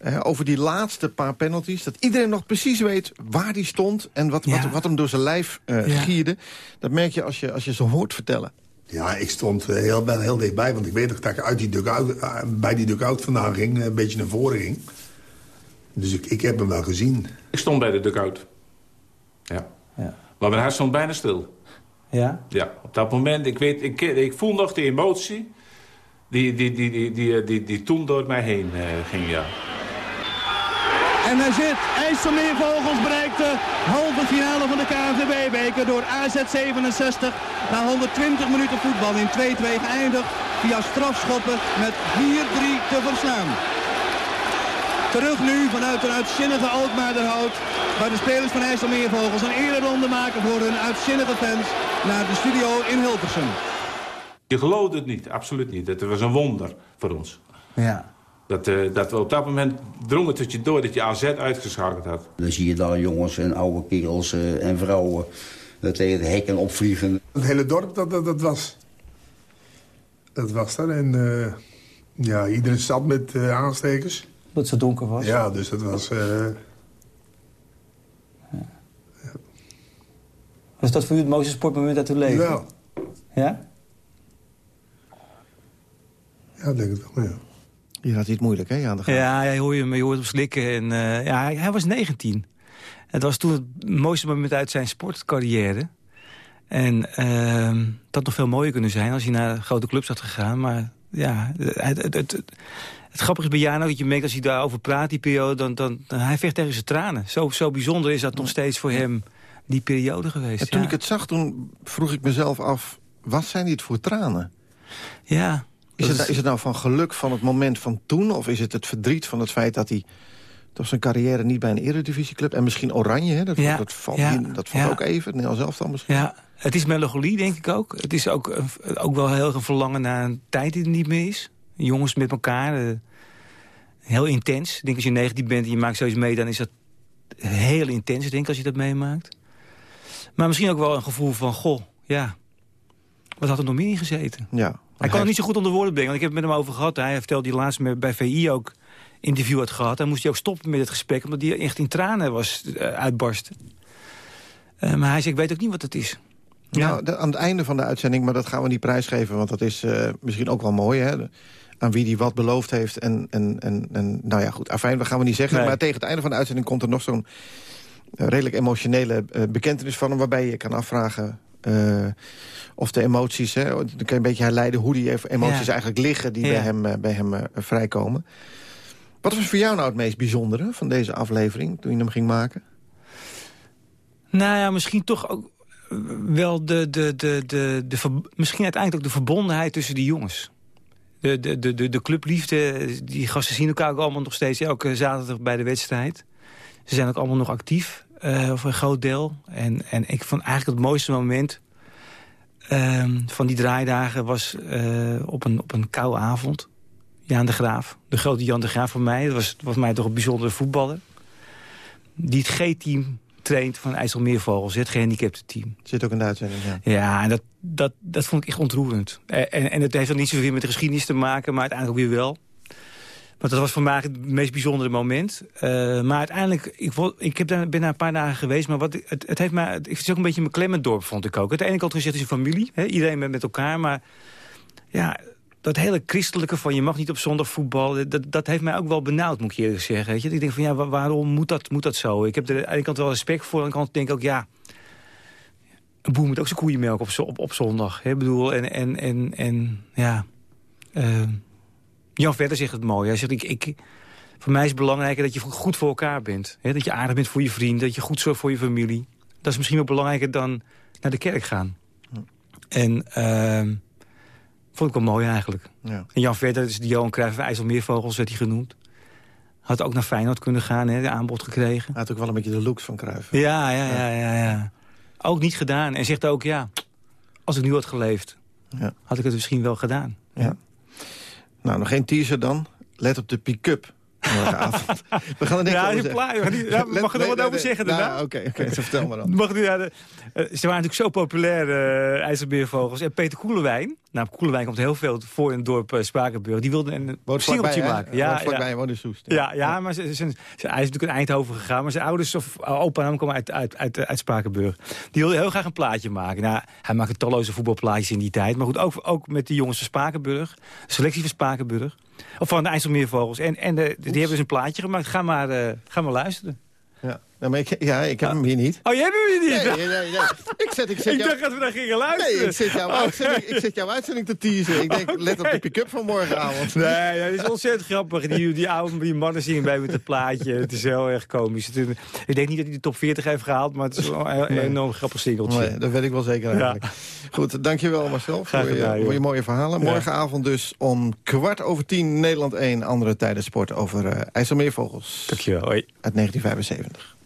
eh, over die laatste paar penalties... dat iedereen nog precies weet waar die stond... en wat, Ja. wat, wat hem door zijn lijf eh, Ja. gierde. Dat merk je als je, als je ze hoort vertellen. Ja, ik stond eh, heel, ben heel dichtbij, want ik weet nog dat ik uit die dugout, bij die dugout vandaan ging, een beetje naar voren ging. Dus ik, ik heb hem wel gezien. Ik stond bij de dugout. Ja. Ja. Maar mijn hart stond bijna stil. Ja? Ja, op dat moment, ik, weet, ik, ik voel nog die emotie die, die, die, die, die, die, die toen door mij heen eh, ging, ja. En hij zit. IJsselmeervogels bereikt de halve finale van de KNVB-beker door AZ 67. Na 120 minuten voetbal in 2-2 geëindigd via strafschoppen met 4-3 te verslaan. Terug nu vanuit een uitzinnige Alkmaarderhout. Waar de spelers van IJsselmeervogels een ereronde maken voor hun uitzinnige fans naar de studio in Hilversum. Je geloofde het niet, absoluut niet. Het was een wonder voor ons. Ja. Dat, eh, dat we op dat moment drongen tot je door dat je AZ uitgeschakeld had. Dan zie je daar jongens en oude kerels eh, en vrouwen eh, tegen de hekken opvliegen. Het hele dorp, dat, dat, dat was... Dat was er. En ja, iedereen zat met eh, aanstekers. Dat het zo donker was? Ja, dus dat was... eh, Was dat voor u het mooiste sportmoment uit uw leven? Ja. Ja? ja, ik denk het wel, ja. Hier had hij het moeilijk, hè, Jan de Graaf? Ja, je hoort hem, je hoort hem slikken. En, eh, ja, hij, hij was 19. Het was toen het mooiste moment uit zijn sportcarrière. En ehm, het had nog veel mooier kunnen zijn als hij naar grote clubs had gegaan. Maar ja, het, het, het, het grappige is bij Jano dat je merkt als hij daarover praat, die periode, dan, dan, dan hij vecht tegen zijn tranen. Zo, zo bijzonder is dat nog steeds voor hem die periode geweest. En toen ja. ik het zag, toen vroeg ik mezelf af... wat zijn dit voor tranen? Ja. Is het, is het nou van geluk van het moment van toen... of is het het verdriet van het feit dat hij toch zijn carrière niet bij een eredivisieclub... en misschien Oranje, hè, dat, Ja, dat valt, ja, in- dat valt ja. ook even, Nederlands zelf dan misschien. Ja, het is melancholie, denk ik ook. Het is ook, een- ook wel heel erg verlangen naar een tijd die er niet meer is. Jongens met elkaar, eh, heel intens. Ik denk als je 19 bent en je maakt zoiets mee... dan is dat heel intens, denk ik, als je dat meemaakt. Maar misschien ook wel een gevoel van, goh, ja... wat had er nog meer in gezeten? Ja, Hij kan het niet zo goed onder woorden brengen, want ik heb het met hem over gehad. Hij vertelde die laatst met- bij VI ook interview had gehad. Dan moest hij ook stoppen met het gesprek, omdat hij echt in tranen was uh, uitbarsten. Uh, maar hij zei, ik weet ook niet wat het is. Ja. Nou, de, aan het einde van de uitzending, maar dat gaan we niet prijsgeven... want dat is uh, misschien ook wel mooi, hè? aan wie die wat beloofd heeft. En, en, en, en nou ja, goed, afijn, dat gaan we niet zeggen. Nee. Maar tegen het einde van de uitzending komt er nog zo'n uh, redelijk emotionele bekentenis van hem... waarbij je kan afvragen uh, of de emoties... Hè, dan kan je een beetje herleiden hoe die emoties ja. eigenlijk liggen... die ja. bij hem, uh, bij hem uh, vrijkomen. Wat was voor jou nou het meest bijzondere van deze aflevering... toen je hem ging maken? Nou ja, misschien toch ook wel de, de, de, de, de, misschien uiteindelijk ook de verbondenheid tussen die jongens. De, de, de, de, de clubliefde, die gasten zien elkaar ook allemaal nog steeds elke zaterdag bij de wedstrijd. Ze zijn ook allemaal nog actief, uh, voor een groot deel. En, en ik vond eigenlijk het mooiste moment uh, van die draaidagen was uh, op, een, op een koude avond. Jan de Graaf, de grote Jan de Graaf voor mij. Dat was, was mij toch een bijzondere voetballer. Die het G-team getraind van IJsselmeervogels, het gehandicapte team. Zit ook in de uitzending, ja. Ja, en dat, dat, dat vond ik echt ontroerend. En, en, en het heeft dan niet zoveel met de geschiedenis te maken, maar uiteindelijk weer wel. Want dat was voor mij het meest bijzondere moment. Uh, maar uiteindelijk, ik, ik heb daar, ben daar een paar dagen geweest... maar wat, het, het heeft mij, het is ook een beetje een beklemmend dorp, vond ik ook. De ene kant gezegd is een familie, hè, iedereen met, met elkaar... maar ja, dat hele christelijke van je mag niet op zondag voetballen... dat, dat heeft mij ook wel benauwd, moet ik eerlijk zeggen. Weet je? Ik denk van, ja, waarom moet dat, moet dat zo? Ik heb er aan de ene kant wel respect voor, aan de kant denk ik ook, ja... een boer moet ook zijn koeienmelk op, op, op zondag. Ik bedoel, en, en, en, en ja... Uh, Jan Verder zegt het mooi. Hij zegt, ik, ik, voor mij is het belangrijker dat je goed voor elkaar bent. Hè? Dat je aardig bent voor je vrienden, dat je goed zorgt voor je familie. Dat is misschien wel belangrijker dan naar de kerk gaan. En uh, vond ik wel mooi eigenlijk. Ja. En Jan Verder is de Johan Cruijff IJsselmeervogels, werd hij genoemd. Had ook naar Feyenoord kunnen gaan, hè, de aanbod gekregen. Hij had ook wel een beetje de looks van Cruijff. Ja, ja, ja, ja, ja. Ook niet gedaan. En zegt ook, ja, als ik nu had geleefd, ja. had ik het misschien wel gedaan. Ja. Nou, nog geen teaser dan. Let op de pick-up. Morgenavond. We gaan er niks ja, over zeggen. plaat, die- ja, mag ik er wat over zeggen daarna? Nou, Oké, oké, zo vertel maar dan. Mag ja, de, eh, ze waren natuurlijk zo populair, eh IJsselbeervogels. En Peter Koelewijn, nou, Koelewijn komt heel veel voor in het dorp eh, Spakenburg. Die wilde een singeltje maken. Ja, vlakbij, ja. Soest. Ja, ja, maar ze, ze- ze- hij is natuurlijk in Eindhoven gegaan. Maar zijn ouders of opa en komen uit, uit, uit, uit Spakenburg. Die wilde heel graag een plaatje maken. Nou, hij maakte talloze voetbalplaatjes in die tijd. Maar goed, ook, ook met die jongens van Spakenburg. De selectie van Spakenburg. Of van de IJsselmeervogels. En, en de, die hebben dus een plaatje gemaakt. Ga maar, eh, ga maar luisteren. Ja, nou, maar ik, ja, ik heb hem hier niet. Oh, jij hebt hem hier niet? Nee, nee, nee. Ik, zet, ik, zet Ik jou- dacht dat we daar gingen luisteren. Nee, ik zit, jouw Oh, uitzending, ik zit jouw uitzending te teasen. Ik denk, let op de pick-up van morgenavond. Nee, ja, dat is ontzettend grappig. Die, die oude die mannen zingen bij met het plaatje. Het is heel erg komisch. Ik denk niet dat hij de top 40 heeft gehaald, maar het is wel een, Nee. enorm grappig singeltje. Nee, dat weet ik wel zeker eigenlijk. Goed, dankjewel Marcel Graag voor je, gedaan, voor je mooie verhalen. Ja. Morgenavond dus om kwart over tien Nederland 1. Andere tijden sport over eh IJsselmeervogels. Dankjewel, hoi. Uit 1975.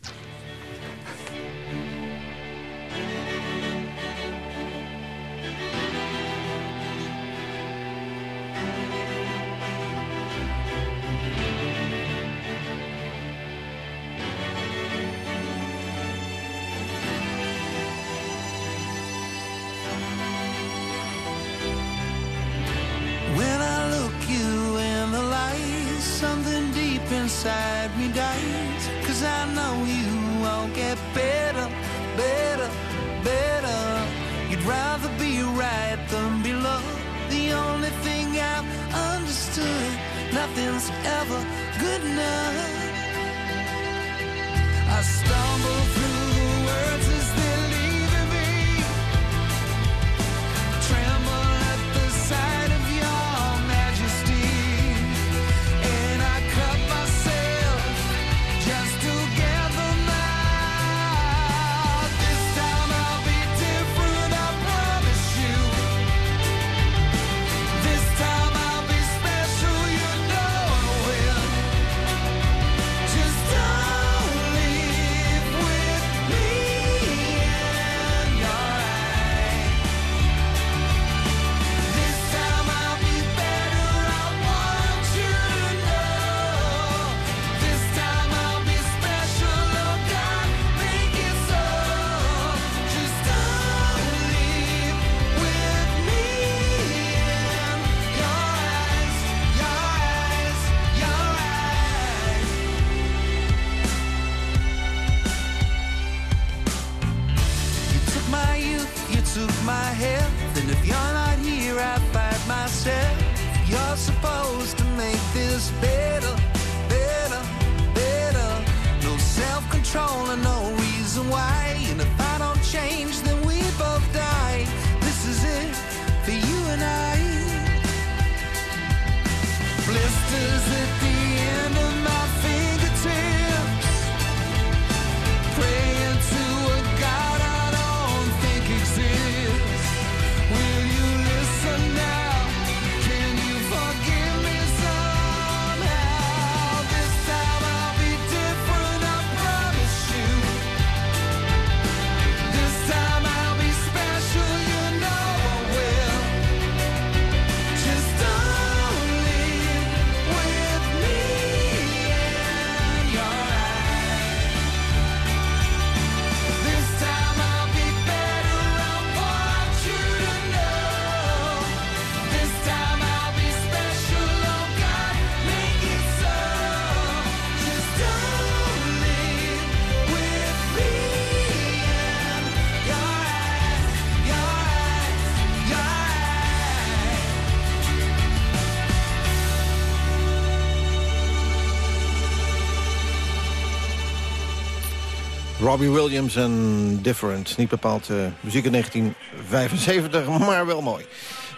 Robbie Williams en Different. Niet bepaald uh, muziek in 1975, maar wel mooi.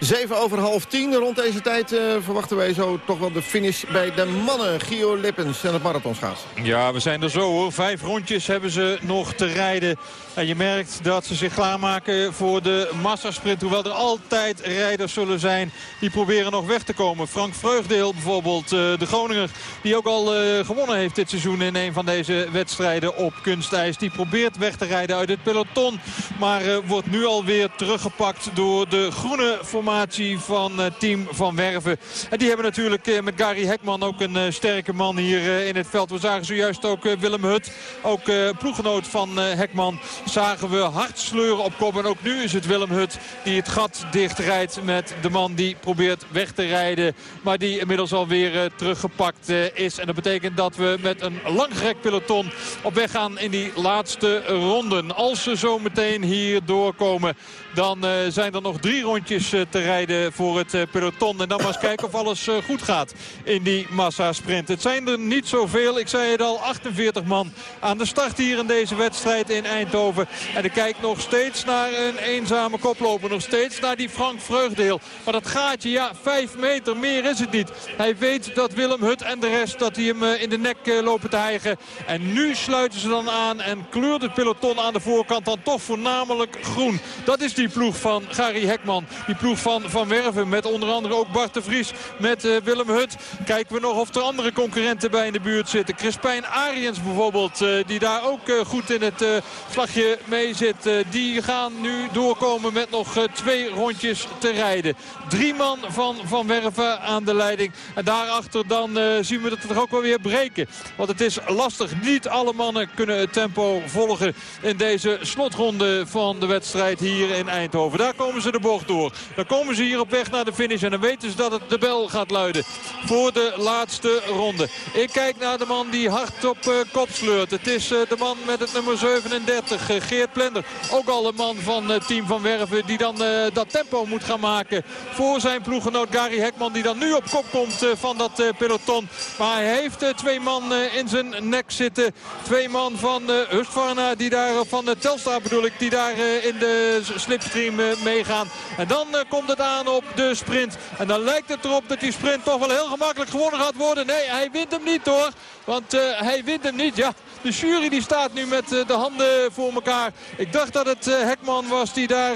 Zeven over half tien. Rond deze tijd uh, verwachten wij zo toch wel de finish bij de mannen. Gio Lippens en het marathonschaatsen. Ja, we zijn er zo hoor. Vijf rondjes hebben ze nog te rijden. En je merkt dat ze zich klaarmaken voor de massasprint. Hoewel er altijd rijders zullen zijn die proberen nog weg te komen. Frank Vreugdeel bijvoorbeeld, uh, de Groninger. Die ook al uh, gewonnen heeft dit seizoen in een van deze wedstrijden op kunstijs. Die probeert weg te rijden uit het peloton. Maar wordt nu alweer teruggepakt door de groene formatie formatie van uh, team Van Werven. En die hebben natuurlijk uh, met Gary Hekman ook een uh, sterke man hier in het veld. We zagen zojuist ook Willem Hut, ook ploeggenoot van Hekman. Zagen we hard sleuren op kop. En ook nu is het Willem Hut die het gat dichtrijdt met de man die probeert weg te rijden. Maar die inmiddels alweer teruggepakt is. En dat betekent dat we met een langgerekt peloton op weg gaan in die laatste ronden. Als ze zo meteen hier doorkomen, dan zijn er nog drie rondjes te rijden voor het eh, peloton. En dan maar eens kijken of alles eh, goed gaat in die massasprint. Het zijn er niet zoveel. Ik zei het al, 48 man aan de start hier in deze wedstrijd in Eindhoven. En ik kijk nog steeds naar een eenzame koploper. Nog steeds naar die Frank Vreugdeel. Maar dat gaatje, ja, 5 meter, meer is het niet. Hij weet dat Willem Hut en de rest dat hij hem eh, in de nek lopen te hijgen. En nu sluiten ze dan aan en kleurt het peloton aan de voorkant dan toch voornamelijk groen. Dat is die ploeg van Gary Hekman. Die ploeg van Van Werven. Met onder andere ook Bart de Vries met uh, Willem Hut. Kijken we nog of er andere concurrenten bij in de buurt zitten. Crispijn Ariens bijvoorbeeld. Uh, die daar ook uh, goed in het vlagje mee zit. die gaan nu doorkomen met nog twee rondjes te rijden. Drie man van Van Werven aan de leiding. En daarachter dan zien we dat het er ook wel weer breken. Want het is lastig. Niet alle mannen kunnen het tempo volgen in deze slotronde van de wedstrijd hier in Eindhoven. Daar komen ze de bocht door. Komen ze hier op weg naar de finish. En dan weten ze dat het de bel gaat luiden voor de laatste ronde. Ik kijk naar de man die hard op uh, kop sleurt. Het is uh, de man met het nummer 37, uh, Geert Plender. Ook al een man van het team van Werven die dan dat tempo moet gaan maken voor zijn ploeggenoot Gary Hekman. Die dan nu op kop komt van dat peloton. Maar hij heeft twee man in zijn nek zitten. Twee man van Hustvarna die daar van Telstar bedoel ik. Die daar in de slipstream meegaan. En dan komt het aan op de sprint. En dan lijkt het erop dat die sprint toch wel heel gemakkelijk gewonnen gaat worden. Nee, hij wint hem niet hoor. Want uh, hij wint hem niet. Ja, de jury die staat nu met uh, de handen voor elkaar. Ik dacht dat het uh, Hekman was die daar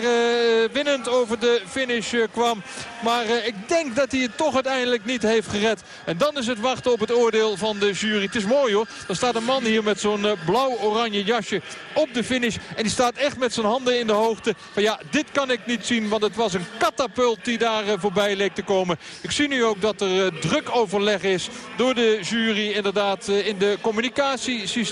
winnend over de finish kwam. Maar ik denk dat hij het toch uiteindelijk niet heeft gered. En dan is het wachten op het oordeel van de jury. Het is mooi hoor. Er staat een man hier met zo'n blauw-oranje jasje op de finish. En die staat echt met zijn handen in de hoogte. Van ja, dit kan ik niet zien. Want het was een katapult die daar voorbij leek te komen. Ik zie nu ook dat er druk overleg is door de jury inderdaad eh, in de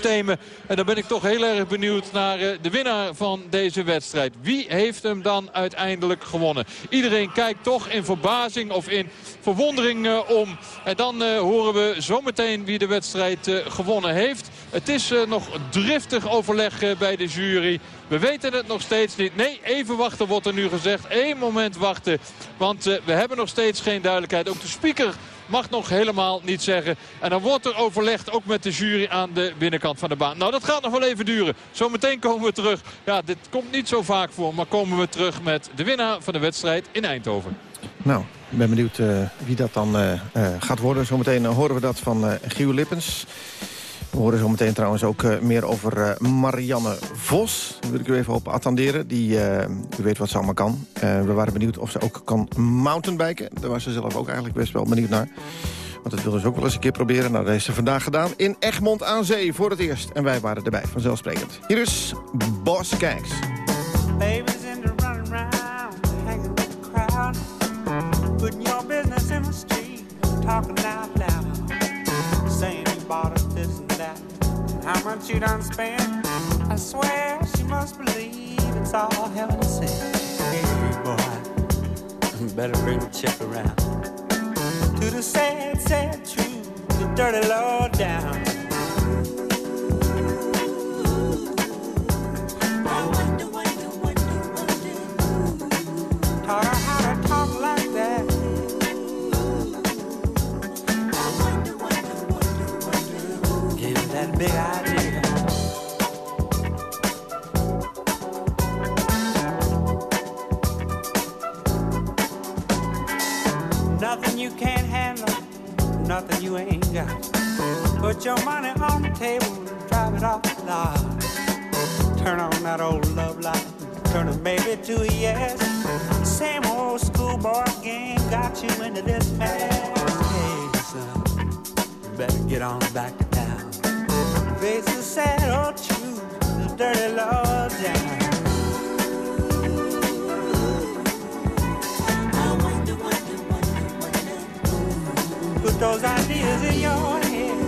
En dan ben ik toch heel erg benieuwd naar eh, de winnaar van deze wedstrijd. Wie heeft hem dan uiteindelijk gewonnen? Iedereen kijkt toch in verbazing of in verwondering eh, om. En dan horen we zometeen wie de wedstrijd gewonnen heeft. Het is nog driftig overleg bij de jury. We weten het nog steeds niet. Nee, even wachten wordt er nu gezegd. Eén moment wachten. Want we hebben nog steeds geen duidelijkheid. Ook de speaker mag nog helemaal niet zeggen. En dan wordt er overlegd ook met de jury aan de binnenkant van de baan. Nou, dat gaat nog wel even duren. Zometeen komen we terug. Ja, dit komt niet zo vaak voor. Maar komen we terug met de winnaar van de wedstrijd in Eindhoven. Nou, ik ben benieuwd uh, wie dat dan uh, uh, gaat worden. Zometeen horen we dat van Gio Lippens. We horen zo meteen trouwens ook uh, meer over uh, Marianne Vos. Daar wil ik u even op attenderen. Die, uh, u weet wat ze allemaal kan. we waren benieuwd of ze ook kan mountainbiken. Daar was ze zelf ook eigenlijk best wel benieuwd naar. Want dat wilde ze ook wel eens een keer proberen. Nou, dat heeft ze vandaag gedaan in Egmond aan Zee voor het eerst. En wij waren erbij, vanzelfsprekend. Hier is Bos Kijks. Baby's in the running round, hanging with the crowd. Putting your business in the street, talking out loud. Saying you bought how much you done spent. I swear she must believe it's all heaven sent. Hey, boy, better bring the check around. To the sad, sad truth, the dirty low down. Taught her big idea. Nothing you can't handle, nothing you ain't got. Put your money on the table and drive it off the lot. Turn on that old love light, turn to a yes. Same old schoolboy game got you into this mess. Better get on back to. Face the sad old truth, the dirty law down. Put those ideas in your head.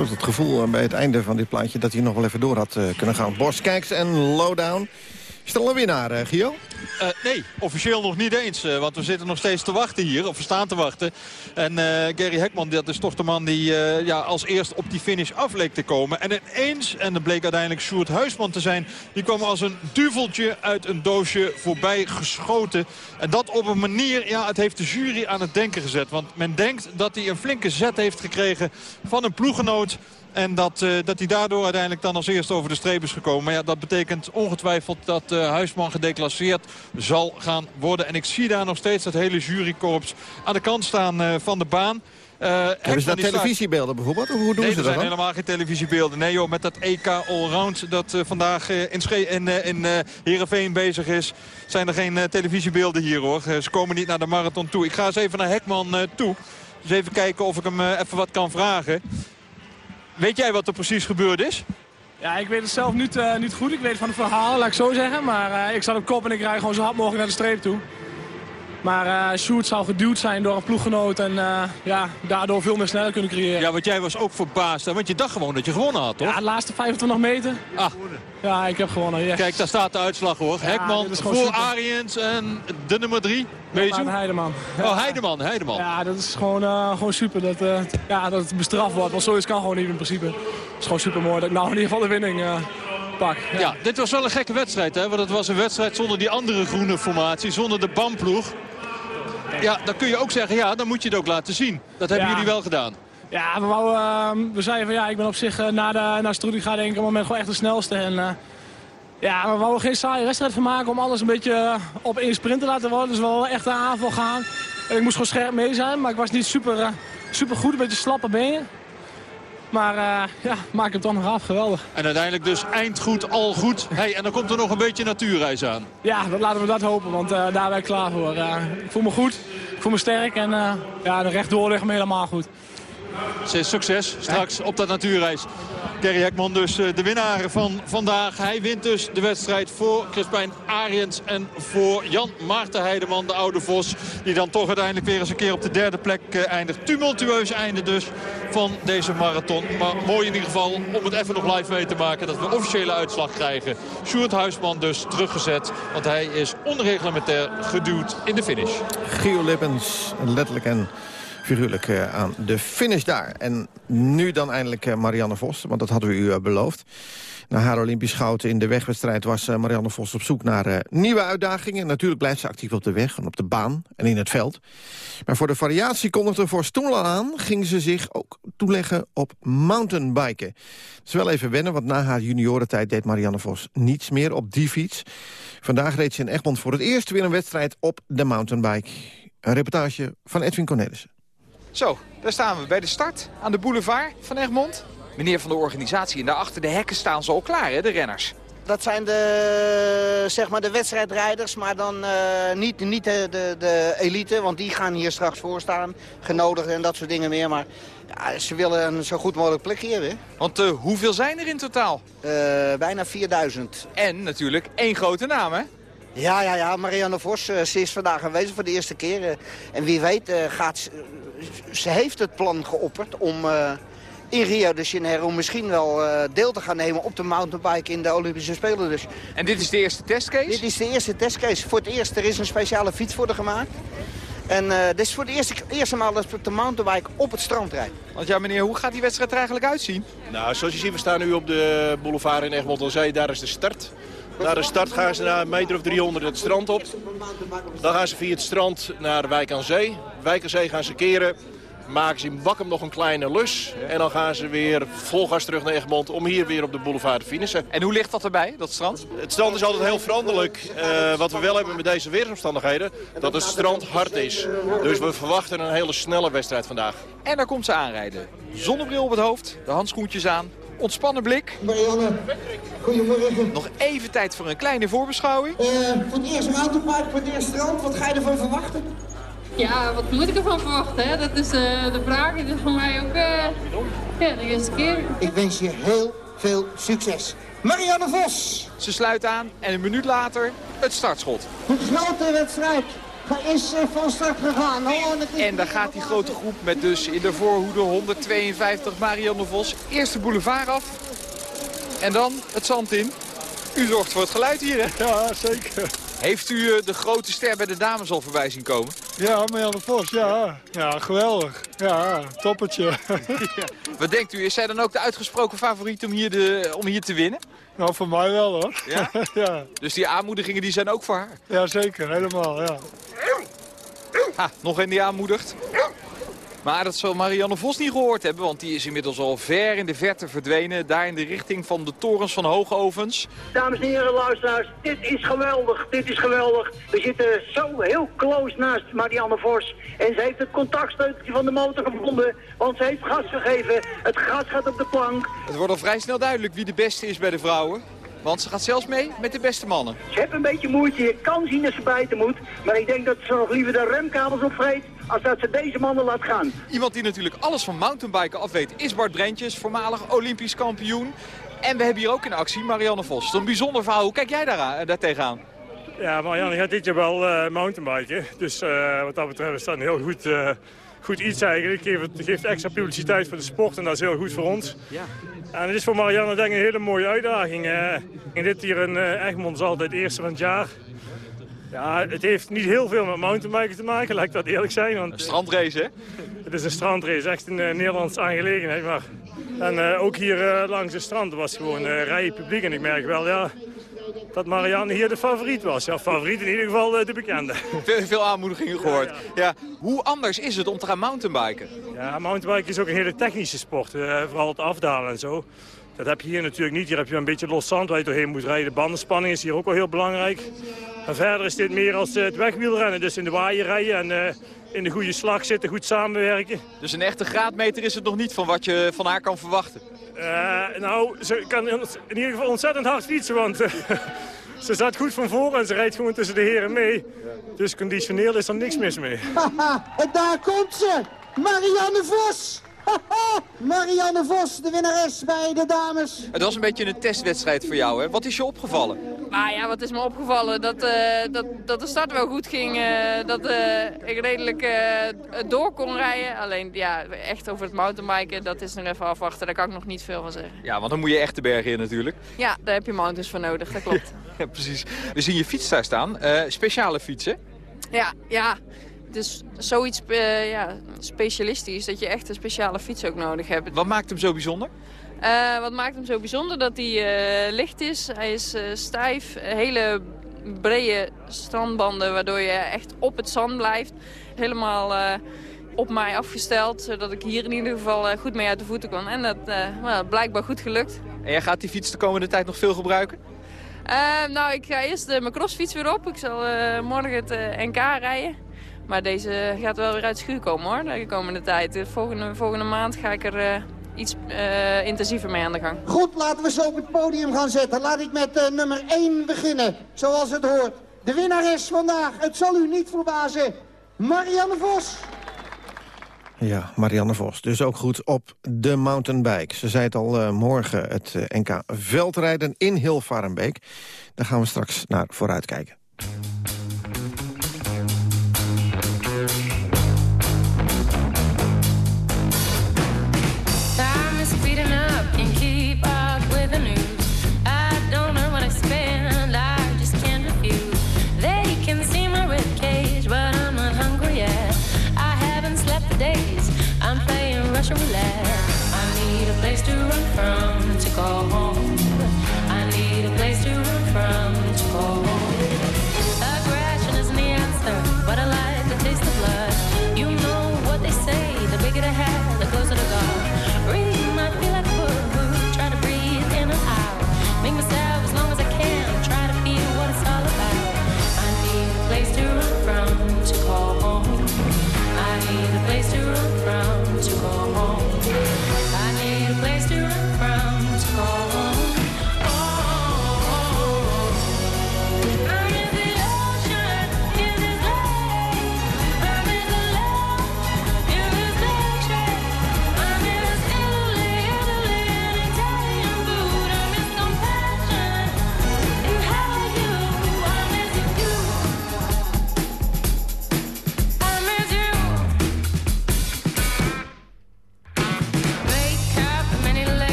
Dus het gevoel eh, bij het einde van dit plaatje... dat hij nog wel even door had eh, kunnen gaan. Bos Kijks en Lowdown. Is er winnaar, eh, Gio? Eh, nee, officieel nog niet eens. eh, want we zitten nog steeds te wachten hier. Of we staan te wachten. En eh, Gary Hekman, dat is toch de man die ja, als eerst op die finish af leek te komen. En ineens, en dat bleek uiteindelijk Sjoerd Huisman te zijn... die kwam als een duveltje uit een doosje voorbij geschoten. En dat op een manier, ja, het heeft de jury aan het denken gezet. Want men denkt dat hij een flinke zet heeft gekregen van een ploegenoot... En dat, dat hij daardoor uiteindelijk dan als eerste over de streep is gekomen. Maar ja, dat betekent ongetwijfeld dat eh, Huisman gedeclasseerd zal gaan worden. En ik zie daar nog steeds dat hele jurykorps aan de kant staan eh, van de baan. Eh, Hebben ze daar televisiebeelden bijvoorbeeld? Of hoe doen nee, ze er dat zijn dan? helemaal geen televisiebeelden. Nee joh, met dat EK Allround dat eh, vandaag in, Sche in, in Heerenveen bezig is... zijn er geen televisiebeelden hier hoor. Ze komen niet naar de marathon toe. Ik ga eens even naar Hekman toe. Dus even kijken of ik hem even wat kan vragen. Weet jij wat er precies gebeurd is? Ja, ik weet het zelf niet, eh, niet goed. Ik weet van het verhaal, laat ik zo zeggen. Maar eh, ik zat op kop en ik rijd gewoon zo hard mogelijk naar de streep toe. Maar eh Sjoerd zou geduwd zijn door een ploeggenoot en eh, ja, daardoor veel meer sneller kunnen creëren. Ja, want jij was ook verbaasd. Want je dacht gewoon dat je gewonnen had, toch? Ja, de laatste 25 meter. Ah. Ja, ik heb gewonnen. yes. Kijk, daar staat de uitslag hoor. Ja, Hekman voor super. Ariens en de nummer drie. Weet je? Heideman. Oh, Heideman, Heideman. Ja, dat is gewoon, eh, gewoon super dat, ja, dat het bestraft wordt. Want zoiets kan gewoon niet in principe. Het is gewoon super mooi dat ik nou in ieder geval de winning pak. Ja, dit was wel een gekke wedstrijd, hè? Want het was een wedstrijd zonder die andere groene formatie, zonder de BAM-ploeg. Ja, dan kun je ook zeggen, ja, dan moet je het ook laten zien. Dat hebben Ja. jullie wel gedaan. Ja, we, wouden, eh, we zeiden van ja, ik ben op zich eh, na, de, na Strudiga denk ik op het moment gewoon echt de snelste. En, eh, ja, we wouden geen saaie wedstrijd van maken om alles een beetje eh, op één sprint te laten worden. Dus we wilden echt een aanval gaan. En ik moest gewoon scherp mee zijn, maar ik was niet super, super goed, een beetje slappe benen. Maar eh, ja, maak hem toch nog af, geweldig. En uiteindelijk dus eindgoed, al goed. Hey, en dan komt er nog een beetje natuurreis aan. Ja, dat, laten we dat hopen, want eh, daar ben ik klaar voor. Eh, ik voel me goed, ik voel me sterk en ja, de rechtdoor ligt me helemaal goed. Succes straks op dat natuurreis. Kerry Hekman dus eh, de winnaar van vandaag. Hij wint dus de wedstrijd voor Crispijn Ariens en voor Jan Maarten Heideman, de oude Vos. Die dan toch uiteindelijk weer eens een keer op de derde plek eh, eindigt. Tumultueus einde dus van deze marathon. Maar mooi in ieder geval om het even nog live mee te maken dat we officiële uitslag krijgen. Sjoerd Huisman dus teruggezet, want hij is onreglementair geduwd in de finish. Gio Lippens, letterlijk en figuurlijk eh, aan de finish daar. En nu dan eindelijk eh, Marianne Vos, want dat hadden we u eh, beloofd. Na haar Olympisch goud in de wegwedstrijd was Marianne Vos op zoek naar nieuwe uitdagingen. Natuurlijk blijft ze actief op de weg en op de baan en in het veld. Maar voor de variatie kondigde voor Stoenland aan... ging ze zich ook toeleggen op mountainbiken. Het is wel even wennen, want na haar juniorentijd deed Marianne Vos niets meer op die fiets. Vandaag reed ze in Egmond voor het eerst weer een wedstrijd op de mountainbike. Een reportage van Edwin Cornelissen. Zo, daar staan we bij de start aan de boulevard van Egmond. Meneer van de organisatie en daarachter de hekken staan ze al klaar, hè, de renners. Dat zijn de, zeg maar de wedstrijdrijders, maar dan eh, niet, niet de, de, de elite. Want die gaan hier straks voor staan, genodigd en dat soort dingen meer. Maar ja, ze willen een zo goed mogelijk plekje hebben. hè. Want eh, hoeveel zijn er in totaal? Eh, bijna 4000. En natuurlijk één grote naam, hè? Ja, ja, ja. Marianne Vos, ze is vandaag aanwezig voor de eerste keer. en wie weet gaat ze... heeft het plan geopperd om eh, in Rio de Janeiro misschien wel eh, deel te gaan nemen op de mountainbike in de Olympische Spelen. Dus. En dit is de eerste testcase? Dit is de eerste testcase. Voor het eerst, er is een speciale fiets voor haar gemaakt. En eh, dit is voor de eerste, eerste maal dat de mountainbike op het strand rijdt. Want ja, meneer, hoe gaat die wedstrijd er eigenlijk uitzien? Nou, zoals je ziet, we staan nu op de boulevard in Egmond Zee. Daar is de start. Na de start gaan ze naar een meter of 300 het strand op. Dan gaan ze via het strand naar Wijk aan Zee. Wijk aan Zee gaan ze keren. Maken ze in Bakkum nog een kleine lus. En dan gaan ze weer vol gas terug naar Egmond om hier weer op de boulevard te finishen. En hoe ligt dat erbij, dat strand? Het strand is altijd heel veranderlijk. Eh, wat we wel hebben met deze weersomstandigheden, dat het strand hard is. Dus we verwachten een hele snelle wedstrijd vandaag. En daar komt ze aanrijden. Zonnebril op het hoofd, de handschoentjes aan, ontspannen blik. Marianne, goedemorgen. Nog even tijd voor een kleine voorbeschouwing. Eh, voor het eerst mountainbike, voor het eerst strand, wat ga je ervan verwachten? Ja, wat moet ik ervan verwachten? Hè? Dat is eh, de vraag. Het is voor mij ook eh, ja, de eerste keer. Ik wens je heel veel succes. Marianne Vos! Ze sluit aan en een minuut later het startschot. De grote wedstrijd is eh, van start gegaan. Oh, en daar gaat die grote groep met dus in de voorhoede 152 Marianne Vos. Eerst de boulevard af en dan het zand in. U zorgt voor het geluid hier, hè? Ja, zeker. Heeft u eh, de grote ster bij de dames al voorbij zien komen? Ja, Marianne Vos, ja. Ja, geweldig. Ja, toppertje. Wat denkt u, is zij dan ook de uitgesproken favoriet om hier, de, om hier te winnen? Nou, voor mij wel, hoor. Ja? ja. Dus die aanmoedigingen die zijn ook voor haar? Ja, zeker. Helemaal, ja. Ha, nog een die aanmoedigt. Maar dat zal Marianne Vos niet gehoord hebben, want die is inmiddels al ver in de verte verdwenen. Daar in de richting van de torens van Hoogovens. Dames en heren, luisteraars, dit is geweldig, dit is geweldig. We zitten zo heel close naast Marianne Vos. En ze heeft het contactsteuteltje van de motor gevonden, want ze heeft gas gegeven. Het gas gaat op de plank. Het wordt al vrij snel duidelijk wie de beste is bij de vrouwen. Want ze gaat zelfs mee met de beste mannen. Ze heeft een beetje moeite, je kan zien dat ze bijten moet. Maar ik denk dat ze nog liever de remkabels opvreet, als dat ze deze mannen laat gaan. Iemand die natuurlijk alles van mountainbiken afweet is Bart Brentjes, voormalig Olympisch kampioen. En we hebben hier ook in actie Marianne Vos. Is een bijzonder verhaal. Hoe kijk jij daar, daar tegenaan? Ja, Marianne gaat dit jaar wel eh, mountainbiken. Dus eh, wat dat betreft is dat een heel goed, eh, goed iets eigenlijk. Het geeft, het geeft extra publiciteit voor de sport en dat is heel goed voor ons. Ja. En het is voor Marianne denk ik een hele mooie uitdaging. eh. en dit hier in eh, Egmond is altijd het eerste van het jaar. Ja, het heeft niet heel veel met mountainbiken te maken, laat ik dat eerlijk zijn. Want, Een strandrace, hè? Het is een strandrace, echt een uh, Nederlandse aangelegenheid. Maar, en eh, ook hier eh, langs het strand was gewoon eh rijen publiek. En ik merk wel, ja, dat Marianne hier de favoriet was. Ja, favoriet in ieder geval eh, de bekende. Veel, veel aanmoedigingen gehoord. Ja, Hoe anders is het om te gaan mountainbiken? Ja, mountainbiken is ook een hele technische sport. eh, vooral het afdalen en zo. Dat heb je hier natuurlijk niet. Hier heb je een beetje los zand waar je doorheen moet rijden. Bandenspanning is hier ook wel heel belangrijk. En verder is dit meer als eh, het wegwielrennen. Dus in de waaier rijden en eh, in de goede slag zitten, goed samenwerken. Dus een echte graadmeter is het nog niet van wat je van haar kan verwachten? Eh, nou, ze kan in ieder geval ontzettend hard fietsen, want ze staat goed van voren en ze rijdt gewoon tussen de heren mee. Dus conditioneel is er niks mis mee. Haha, en daar komt ze! Marianne Vos! Marianne Vos, de winnares bij de dames. Het was een beetje een testwedstrijd voor jou, hè? Wat is je opgevallen? Nou ja, wat is me opgevallen? Dat, eh, dat, dat de start wel goed ging. eh, dat eh, ik redelijk eh, door kon rijden. Alleen ja, echt over het mountainbiken, dat is nog even afwachten. Daar kan ik nog niet veel van zeggen. Ja, want dan moet je echt de bergen in natuurlijk. Ja, daar heb je mountains voor nodig, dat klopt. Ja, precies. We zien je fiets daar staan. Eh, speciale fietsen. ja, ja. Dus zoiets eh, ja, specialistisch, dat je echt een speciale fiets ook nodig hebt. Wat maakt hem zo bijzonder? Eh, wat maakt hem zo bijzonder? Dat hij eh, licht is, hij is stijf, hele brede strandbanden waardoor je echt op het zand blijft. Helemaal op mij afgesteld, zodat ik hier in ieder geval goed mee uit de voeten kan. En dat well, blijkbaar goed gelukt. En jij gaat die fiets de komende tijd nog veel gebruiken? Nou, ik ga eerst mijn crossfiets weer op. Ik zal morgen het NK rijden. Maar deze gaat wel weer uit schuur komen hoor, de komende tijd. De volgende, volgende maand ga ik er eh, iets eh, intensiever mee aan de gang. Goed, laten we ze op het podium gaan zetten. Laat ik met eh, nummer 1 beginnen, zoals het hoort. De winnares vandaag, het zal u niet verbazen, Marianne Vos. Ja, Marianne Vos. Dus ook goed op de mountainbike. Ze zei het al eh, morgen, het NK veldrijden in Hilvarenbeek. Daar gaan we straks naar vooruit kijken.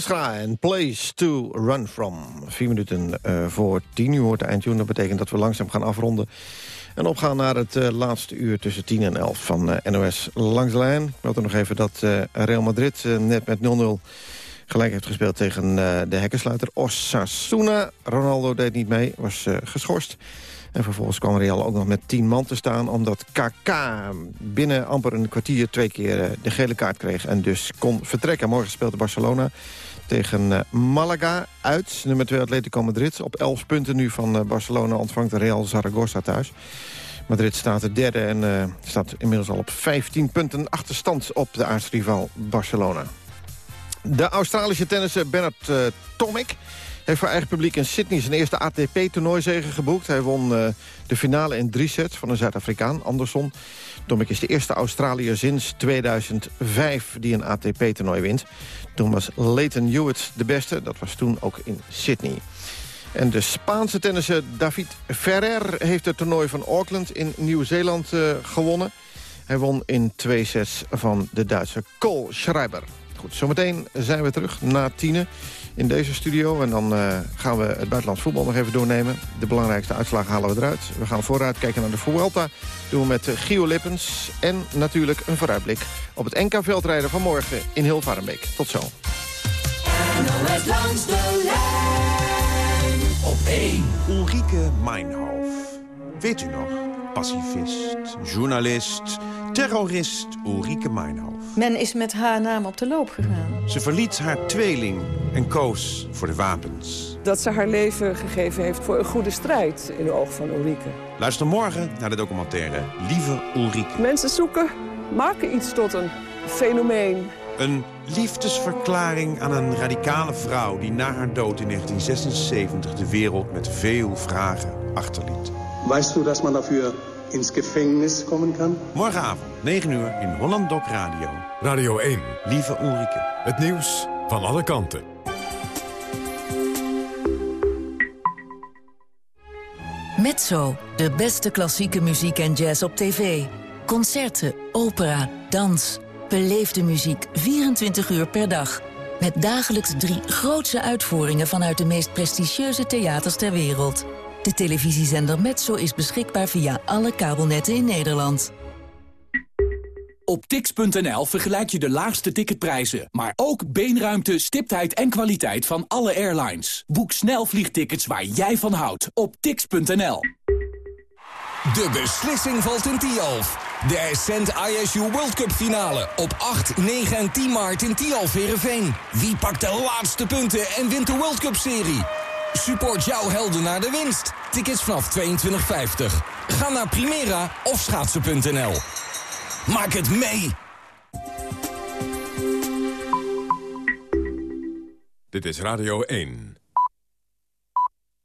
Schra en Place to Run From. Vier minuten eh, voor tien uur hoort eindtune. Dat betekent dat we langzaam gaan afronden. En opgaan naar het eh, laatste uur tussen 10 en 11 van eh, NOS Langs de Lijn. Ik nog even dat Real Madrid net met 0-0 gelijk heeft gespeeld tegen de hekkensluiter Osasuna. Ronaldo deed niet mee, was geschorst. En vervolgens kwam Real ook nog met 10 man te staan... omdat KK binnen amper een kwartier twee keer eh, de gele kaart kreeg... en dus kon vertrekken. Morgen speelt Barcelona tegen eh, Malaga uit. Nummer 2 Atletico Madrid. Op 11 punten nu van eh, Barcelona ontvangt Real Zaragoza thuis. Madrid staat de derde en staat inmiddels al op 15 punten achterstand op de aartsrivaal Barcelona. De Australische tennisser Bernard uh, Tomic heeft voor eigen publiek in Sydney zijn eerste ATP-toernooizege geboekt. Hij won uh, de finale in drie sets van een Zuid-Afrikaan, Anderson. Tomic is de eerste Australiër sinds 2005 die een ATP-toernooi wint. Toen was Leighton Hewitt de beste, dat was toen ook in Sydney. En de Spaanse tennisser David Ferrer heeft het toernooi van Auckland in Nieuw-Zeeland uh, gewonnen. Hij won in twee sets van de Duitse Cole Schreiber. Goed, zometeen zijn we terug na tienen in deze studio. En dan uh, gaan we het buitenlands voetbal nog even doornemen. De belangrijkste uitslagen halen we eruit. We gaan vooruit kijken naar de Vuelta. Doen we met uh, Gio Lippens. En natuurlijk een vooruitblik op het NK-veldrijden van morgen in Hilvarenbeek. Tot zo. NOS langs de lijn op 1. Ulrike Meinhof. Weet u nog? Pacifist, journalist, terrorist Ulrike Meinhof. Men is met haar naam op de loop gegaan. Ze verliet haar tweeling en koos voor de wapens. Dat ze haar leven gegeven heeft voor een goede strijd in de oog van Ulrike. Luister morgen naar de documentaire Lieve Ulrike. Mensen zoeken, maken iets tot een fenomeen. Een liefdesverklaring aan een radicale vrouw... die na haar dood in 1976 de wereld met veel vragen achterliet. Weißt du, dass man dafür ins Gefängnis kommen kann? Morgenavond, 9 uur, in Holland Doc Radio. Radio 1. Lieve Ulrike. Het nieuws van alle kanten. Mezzo, de beste klassieke muziek en jazz op tv. Concerten, opera, dans. Beleefde muziek 24 uur per dag. Met dagelijks drie grootse uitvoeringen vanuit de meest prestigieuze theaters ter wereld. De televisiezender Metso is beschikbaar via alle kabelnetten in Nederland. Op tix.nl vergelijk je de laagste ticketprijzen, maar ook beenruimte, stiptheid en kwaliteit van alle airlines. Boek snel vliegtickets waar jij van houdt op tix.nl. De beslissing valt in Tialf. De Ascent ISU World Cup finale op 8, 9 en 10 maart in Tialf Heerenveen. Wie pakt de laatste punten en wint de World Cup serie? Support jouw helden naar de winst. Tickets vanaf 22,50. Ga naar Primera of schaatsen.nl. Maak het mee! Dit is Radio 1.